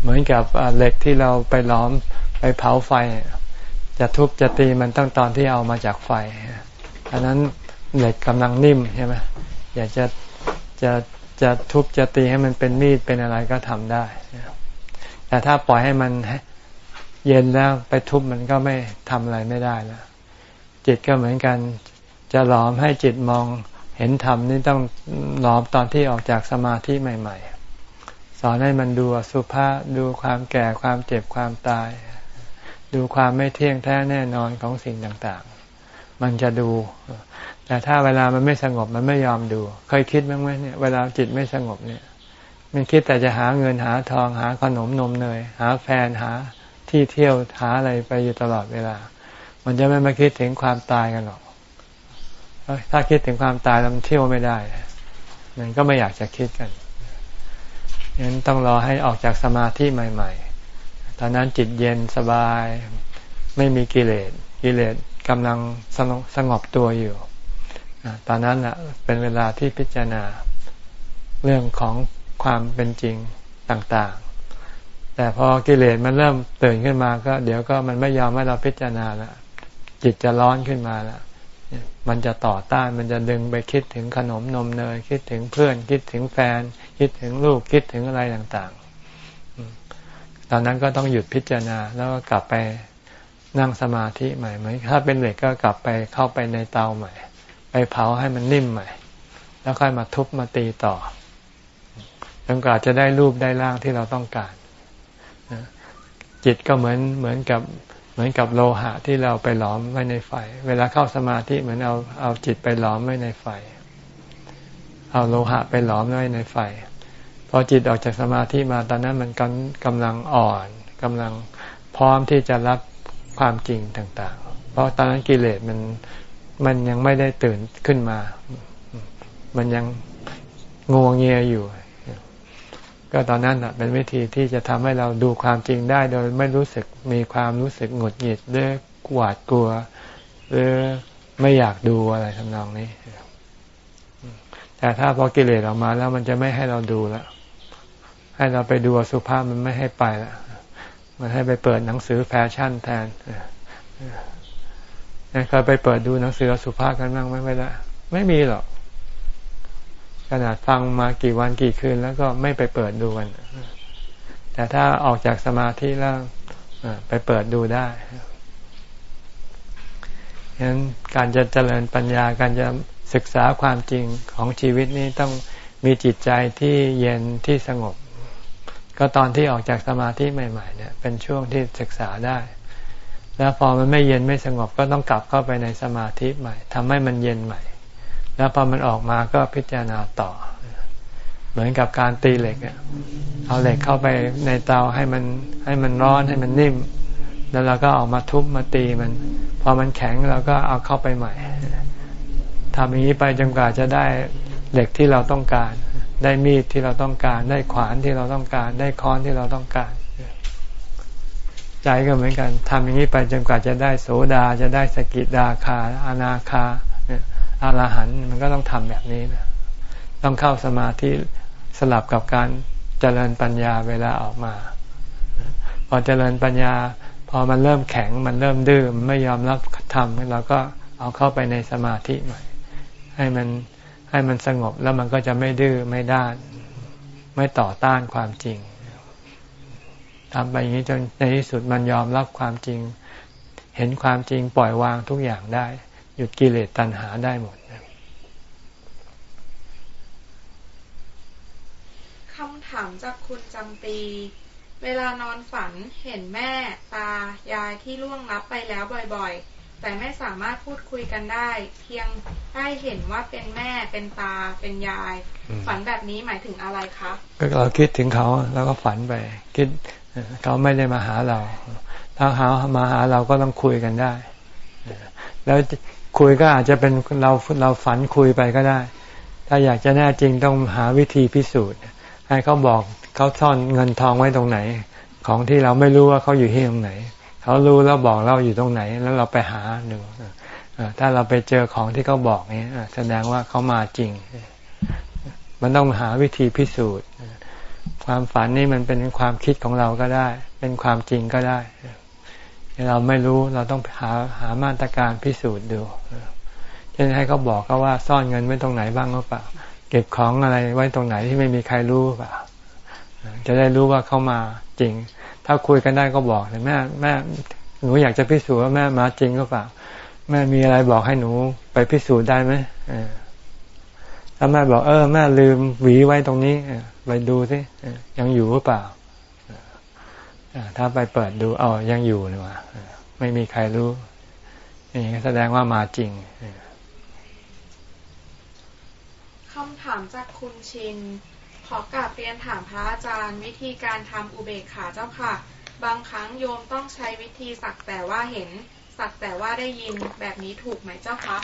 เหมือนกับเหล็กที่เราไปล้อมไปเผาไฟ จะทุบจะตีมันตั้งตอนที่เอามาจากไฟอันนั้นเหล็กกำลังนิ่มใช่ไหมอยากจะจะจะทุบจะตีให้มันเป็นมีดเป็นอะไรก็ทำได้ แต่ถ้าปล่อยให้มันเย็นแล้วไปทุบมันก็ไม่ทำอะไรไม่ได้แล้วจิตก็เหมือนกัน จะหลอมให้จิตมอง เห็นธรรมนี่ต้องหลอมตอนที่ออกจากสมาธิใหม่ ๆ สอนให้มันดูสุภาษดูความแก่ความเจ็บความตาย ดูความไม่เที่ยงแท้แน่นอนของสิ่งต่างๆ มันจะดู แต่ถ้าเวลามันไม่สงบมันไม่ยอมดู เคยคิดบ้างไหมเนี่ยเวลาจิตไม่สงบเนี่ยมันคิดแต่จะหาเงินหาทองหาขนมนมเนย หาแฟนหาที่เที่ยวหาอะไรไปอยู่ตลอดเวลา มันจะไม่มาคิดถึงความตายกันหรอก ถ้าคิดถึงความตายแล้วมันเที่ยวไม่ได้ มันก็ไม่อยากจะคิดกันฉะนั้นต้องรอให้ออกจากสมาธิใหม่ ๆ ตอนนั้นจิตเย็นสบาย ไม่มีกิเลส กิเลสกำลังสงบตัวอยู่ ตอนนั้นะเป็นเวลาที่พิจารณาเรื่องของความเป็นจริงต่างๆ แต่พอกิเลสมันเริ่มตื่นขึ้นมาก็ เดี๋ยวก็มันไม่ยอมให้เราพิจารณาแล้วจิตจะร้อนขึ้นมาแล้ว มันจะต่อต้านมันจะดึงไปคิดถึงขนมนมเนย คิดถึงเพื่อน คิดถึงแฟน คิดถึงลูกคิดถึงอะไรต่างๆ ตอนนั้นก็ต้องหยุดพิจารณาแล้วก็กลับไปนั่งสมาธิใหม่เหมือนถ้าเป็นเหล็กก็กลับไปเข้าไปในเตาใหม่ ไปเผาให้มันนิ่มใหม่ แล้วค่อยมาทุบมาตีต่อจนกว่าจะได้รูปได้ร่างที่เราต้องการจิตก็เหมือนเหมือนกับ เหมือนกับโลหะที่เราไปหลอมไว้ในไฟ เวลาเข้าสมาธิเหมือนเอาเอาจิตไปหลอมไว้ในไฟ เอาโลหะไปหลอมไว้ในไฟ พอจิตออกจากสมาธิมาตอนนั้นมันกำกำลังอ่อนกำลังพร้อมที่จะรับความจริงต่าง ๆ เพราะตอนนั้นกิเลสมันมันยังไม่ได้ตื่นขึ้นมา มันยังงวงเงียอยู่ ก็ตอนนั้นเป็นวิธีที่จะทำให้เราดูความจริงได้ โดยไม่รู้สึกมีความรู้สึกหงุดหงิดหรือหวาดกลัว หรือไม่อยากดูอะไรทำนองนี้ แต่ถ้าพอกิเลสออกมาแล้วมันจะไม่ให้เราดูแล้วให้เราไปดูสุภาพมันไม่ให้ไปแล้วมันให้ไปเปิดหนังสือแฟชั่นแทนเคยไปเปิดดูหนังสือสุภาพกันบ้างไหมไม่ได้ไม่มีหรอก ขนาดฟังมากี่วันกี่คืน แล้วก็ไม่ไปเปิดดูกันแต่ถ้าออกจากสมาธิแล้วไปเปิดดูได้ฉะนั้นการจะเจริญปัญญาการจะศึกษาความจริงของชีวิตนี้ต้องมีจิตใจที่เย็นที่สงบ ก็ตอนที่ออกจากสมาธิใหม่ ๆ เนี่ย เป็นช่วงที่ศึกษาได้ แล้วพอมันไม่เย็นไม่สงบก็ต้องกลับเข้าไปในสมาธิใหม่ทำให้มันเย็นใหม่ แล้วพอมันออกมาก็พิจารณาต่อ เหมือนกับการตีเหล็กเอาเหล็กเข้าไปในเตาให้มันให้มันร้อนให้มันนิ่ม แล้วเราก็ออกมาทุบมาตีมัน พอมันแข็งเราก็เอาเข้าไปใหม่ทำอย่างนี้ไปจนกว่าจะได้เหล็กที่เราต้องการ ได้มีดที่เราต้องการ ได้ขวานที่เราต้องการ ได้ค้อนที่เราต้องการ ใจก็เหมือนกันทำอย่างนี้ไปจนกว่าจะได้โสดาจะได้สกิดาคาอนาคา อารหันมันก็ต้องทำแบบนี้นะต้องเข้าสมาธิสลับกับการเจริญปัญญาเวลาออกมา พอเจริญปัญญา พอมันเริ่มแข็งมันเริ่มดื้อไม่ยอมรับทำเราก็เอาเข้าไปในสมาธิใหม่ ให้มันให้มันสงบแล้วมันก็จะไม่ดื้อไม่ด้าน ไม่ต่อต้านความจริงทำไปอย่างนี้จนในที่สุดมันยอมรับความจริง เห็นความจริงปล่อยวางทุกอย่างได้ ยุดกิเลสตัณหาได้หมดคำถามจากคุณจำปี เวลานอนฝันเห็นแม่ ตายายที่ล่วงลับไปแล้วบ่อยแต่ไม่สามารถพูดคุยกันได้ เพียงได้เห็นว่าเป็นแม่เป็นตาเป็นยาย ฝันแบบนี้หมายถึงอะไรคะก็เราคิดถึงเขาแล้วก็ฝันไป คิดเขาไม่ได้มาหาเรา ถ้าหามาหาเราก็ต้องคุยกันได้ แล้ว คุยก็อาจจะเป็นเราเราฝันคุยไปก็ได้ ถ้าอยากจะแน่จริงต้องหาวิธีพิสูจน์ ให้เขาบอกเขาซ่อนเงินทองไว้ตรงไหน ของที่เราไม่รู้ว่าเขาอยู่ที่ตรงไหน เขารู้แล้วบอกเราอยู่ตรงไหน แล้วเราไปหาดูถ้าเราไปเจอของที่เขาบอกนี้แสดงว่าเขามาจริง มันต้องหาวิธีพิสูจน์ ความฝันนี่มันเป็นความคิดของเราก็ได้ เป็นความจริงก็ได้ เราไม่รู้เราต้องหาหามาตรการพิสูจน์ดูเช่นให้เขาบอกเขาว่าซ่อนเงินไว้ตรงไหนบ้างหรือเปล่าเก็บของอะไรไว้ตรงไหนที่ไม่มีใครรู้เปล่าจะได้รู้ว่าเขามาจริง ถ้าคุยกันได้ก็บอกเลยแม่แม่หนูอยากจะพิสูจน์ว่าแม่มาจริงก็เปล่าแม่มีอะไรบอกให้หนูไปพิสูจน์ได้ไหมถ้าแม่บอกเออ แม่ลืมหวีไว้ตรงนี้ไปดูสิยังอยู่หรือเปล่า ถ้าไปเปิดดูอ๋อยังอยู่นี่ว่าไม่มีใครรู้อย่างนี้แสดงว่ามาจริงคำถามจากคุณชิน ขอกราบเรียนถามพระอาจารย์ วิธีการทำอุเบกขาเจ้าค่ะ บางครั้งโยมต้องใช้วิธีสักแต่ว่าเห็น สักแต่ว่าได้ยินแบบนี้ถูกไหมเจ้าคะ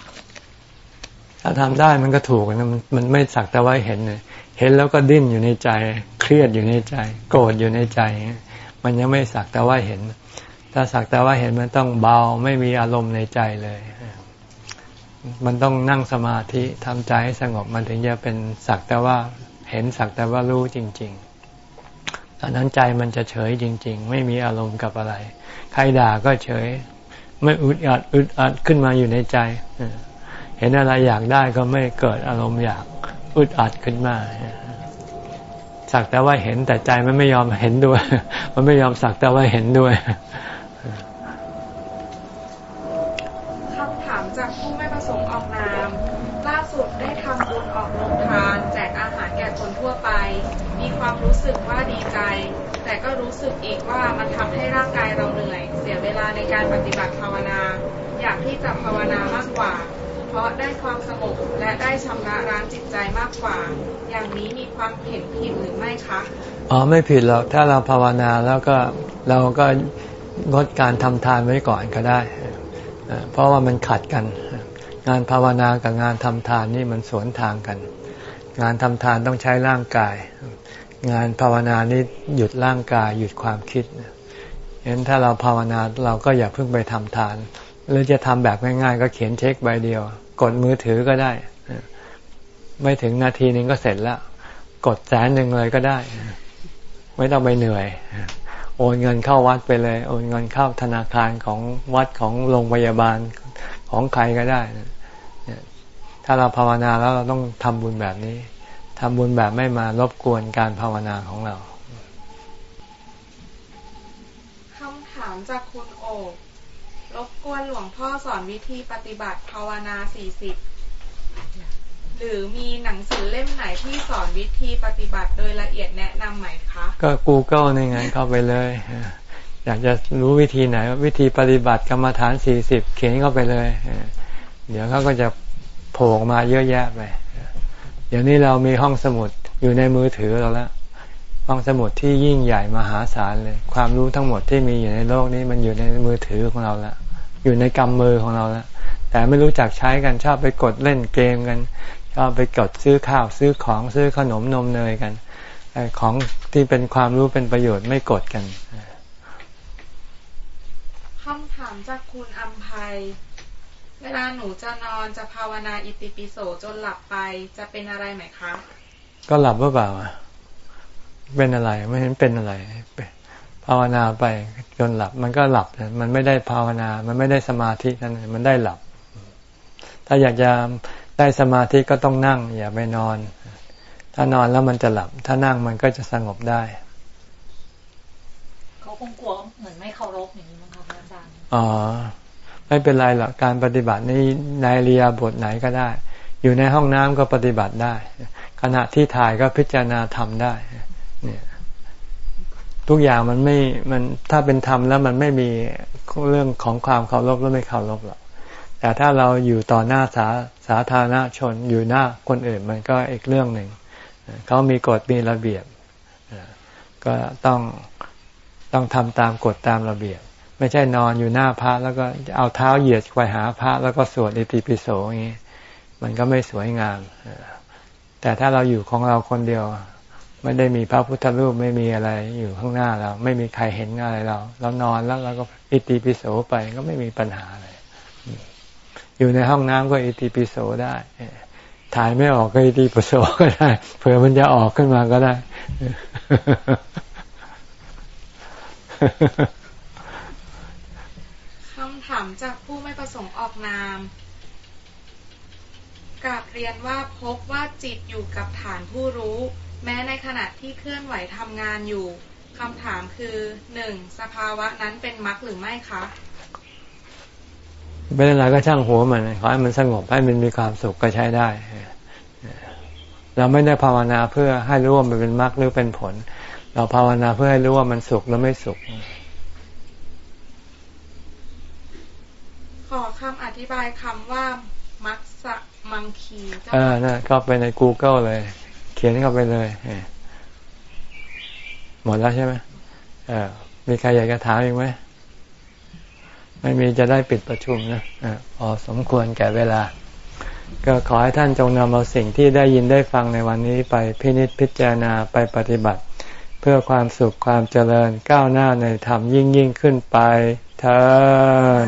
ถ้าทำได้มันก็ถูกนะมันมันไม่สักแต่ว่าเห็นเลยเห็นแล้วก็ดิ้นอยู่ในใจ เครียดอยู่ในใจ โกรธอยู่ในใจ มันยังไม่สักแต่ว่าเห็น ถ้าสักแต่ว่าเห็นมันต้องเบาไม่มีอารมณ์ในใจเลย มันต้องนั่งสมาธิทำใจให้สงบมันถึงจะเป็นสักแต่ว่าเห็นสักแต่ว่ารู้จริง ๆ ตอนนั้นใจมันจะเฉยจริง ๆ ไม่มีอารมณ์กับอะไร ใครด่าก็เฉย ไม่อึดอัดอึดอัดขึ้นมาอยู่ในใจ เห็นอะไรอยากได้ก็ไม่เกิดอารมณ์อยากอึดอัดขึ้นมา สักแต่ว่าเห็นแต่ใจมันไม่ยอมเห็นด้วย มันไม่ยอมสักแต่ว่าเห็นด้วยคำถามจากผู้ไม่ประสงค์ออกนามล่าสุดได้ทำบุญออกโรงทาน แจกอาหารแก่คนทั่วไป มีความรู้สึกว่าดีใจ แต่ก็รู้สึกอีกว่ามันทำให้ร่างกายเราเหนื่อย เสียเวลาในการปฏิบัติภาวนา อยากที่จะภาวนามากกว่า เพราะได้ ชำระร้างจิตใจมากกว่า อย่างนี้มีความเห็นผิดหรือไม่คะอ๋อไม่ผิดหรอกถ้าเราภาวนาแล้วก็เราก็งดการทำทานไว้ก่อนก็ได้ เพราะว่ามันขัดกัน งานภาวนากับงานทำทานนี่มันสวนทางกัน งานทำทานต้องใช้ร่างกาย งานภาวนานี้หยุดร่างกายหยุดความคิดเห็นถ้าเราภาวนาเราก็อย่าเพิ่งไปทำทาน หรือจะทำแบบง่ายๆ ก็เขียนเช็คใบเดียว กดมือถือก็ได้ ไม่ถึงนาทีนึงก็เสร็จแล้วกดแสนหนึ่งเลยก็ได้ ไม่ต้องไปเหนื่อย โอนเงินเข้าวัดไปเลย โอนเงินเข้าธนาคารของวัดของโรงพยาบาลของใครก็ได้ถ้าเราภาวนาแล้วเราต้องทำบุญแบบนี้ทำบุญแบบไม่มารบกวนการภาวนาของเราคำถามจากคุณโอรบกวนหลวงพ่อสอนวิธีปฏิบัติภาวนาสี่สิบ หรือมีหนังสือเล่มไหนที่สอนวิธีปฏิบัติโดยละเอียดแนะนำไหมคะ ก็ Google ในงานเข้าไปเลยอยากจะรู้วิธีไหน วิธีปฏิบัติกรรมฐานสี่สิบเขียนเข้าไปเลย เดี๋ยวเขาก็จะโผล่มาเยอะแยะไป เดี๋ยวนี้เรามีห้องสมุดอยู่ในมือถือเราแล้ว ห้องสมุดที่ยิ่งใหญ่มหาศาลเลย ความรู้ทั้งหมดที่มีอยู่ในโลกนี้มันอยู่ในมือถือของเราแล้วอยู่ในกำมือของเราแล้วแต่ไม่รู้จักใช้กันชอบไปกดเล่นเกมกัน ชอบไปกดซื้อข้าวซื้อของซื้อขนมนมเนยกันของที่เป็นความรู้เป็นประโยชน์ไม่กดกันคำถามจากคุณอัมภัย เวลาหนูจะนอนจะภาวนาอิติปิโสจนหลับไปจะเป็นอะไรไหมคะ ก็หลับหรือเปล่าเป็นอะไรไม่เห็นเป็นอะไร ภาวนาไปจนหลับ มันก็หลับ มันไม่ได้ภาวนา มันไม่ได้สมาธินั่นมันได้หลับ ถ้าอยากจะ ได้สมาธิก็ต้องนั่ง อย่าไปนอน ถ้านอนแล้วมันจะหลับ ถ้านั่งมันก็จะสงบได้ เขาคงกลัวเหมือนไม่เคารพอย่างนี้มั้งคะอาจารย์ อ๋อ ไม่เป็นไรหรอกการปฏิบัติในในเรียบทไหนก็ได้ อยู่ในห้องน้ำก็ปฏิบัติได้ ขณะที่ถ่ายก็พิจารณาทำได้ เนี่ย ทุกอย่างมันไม่ มันถ้าเป็นธรรมแล้วมันไม่มีเรื่องของความเคารพและไม่เคารพหรอก แต่ถ้าเราอยู่ต่อหน้าสาสาธารณชนอยู่หน้าคนอื่นมันก็อีกเรื่องหนึ่งเขามีกฎมีระเบียบก็ต้องต้องทำตามกฎตามระเบียบ ไม่ใช่นอนอยู่หน้าพระแล้วก็เอาเท้าเหยียดไปหาพระแล้วก็สวดอิติปิโสอย่างนี้มันก็ไม่สวยงาม แต่ถ้าเราอยู่ของเราคนเดียว ไม่ได้มีพระพุทธรูปไม่มีอะไรอยู่ข้างหน้าเรา ไม่มีใครเห็นอะไรเรา เรานอนแล้วเราก็อิติปิโสไปก็ไม่มีปัญหาอะไร อยู่ในห้องน้ำก็อิติปิโสได้ ถ่ายไม่ออกก็อิติปิโสก็ได้ เผื่อมันจะออกขึ้นมาก็ได้ถามจากผู้ไม่ประสงค์ออกนามกราบเรียนว่าพบว่าจิตอยู่กับฐานผู้รู้ แม้ในขณะที่เคลื่อนไหวทำงานอยู่คำถามคือหนึ่งสภาวะนั้นเป็นมรรคหรือไม่คะ เป็นอะไรก็ช่างหัวมันขอให้มันสงบให้มันมีความสุขก็ใช้ได้ เราไม่ได้ภาวนาเพื่อให้รู้ว่ามันเป็นมรรคหรือเป็นผล เราภาวนาเพื่อให้รู้ว่ามันสุขหรือไม่สุข ขอคำอธิบายคำว่ามักสะมังคีอ่านะก็ไปใน Google เลย เขียนเข้าไปเลยหมดแล้วใช่ไหมเออมีใครอยากจะถามอีกไหม ไม่มีจะได้ปิดประชุมนะอพอสมควรแก่เวลา ก็ขอให้ท่านจงนำเอาสิ่งที่ได้ยินได้ฟังในวันนี้ไปพินิจพิจารณาไปปฏิบัติ เพื่อความสุขความเจริญก้าวหน้าในธรรมยิ่งยิ่งขึ้นไปเธอ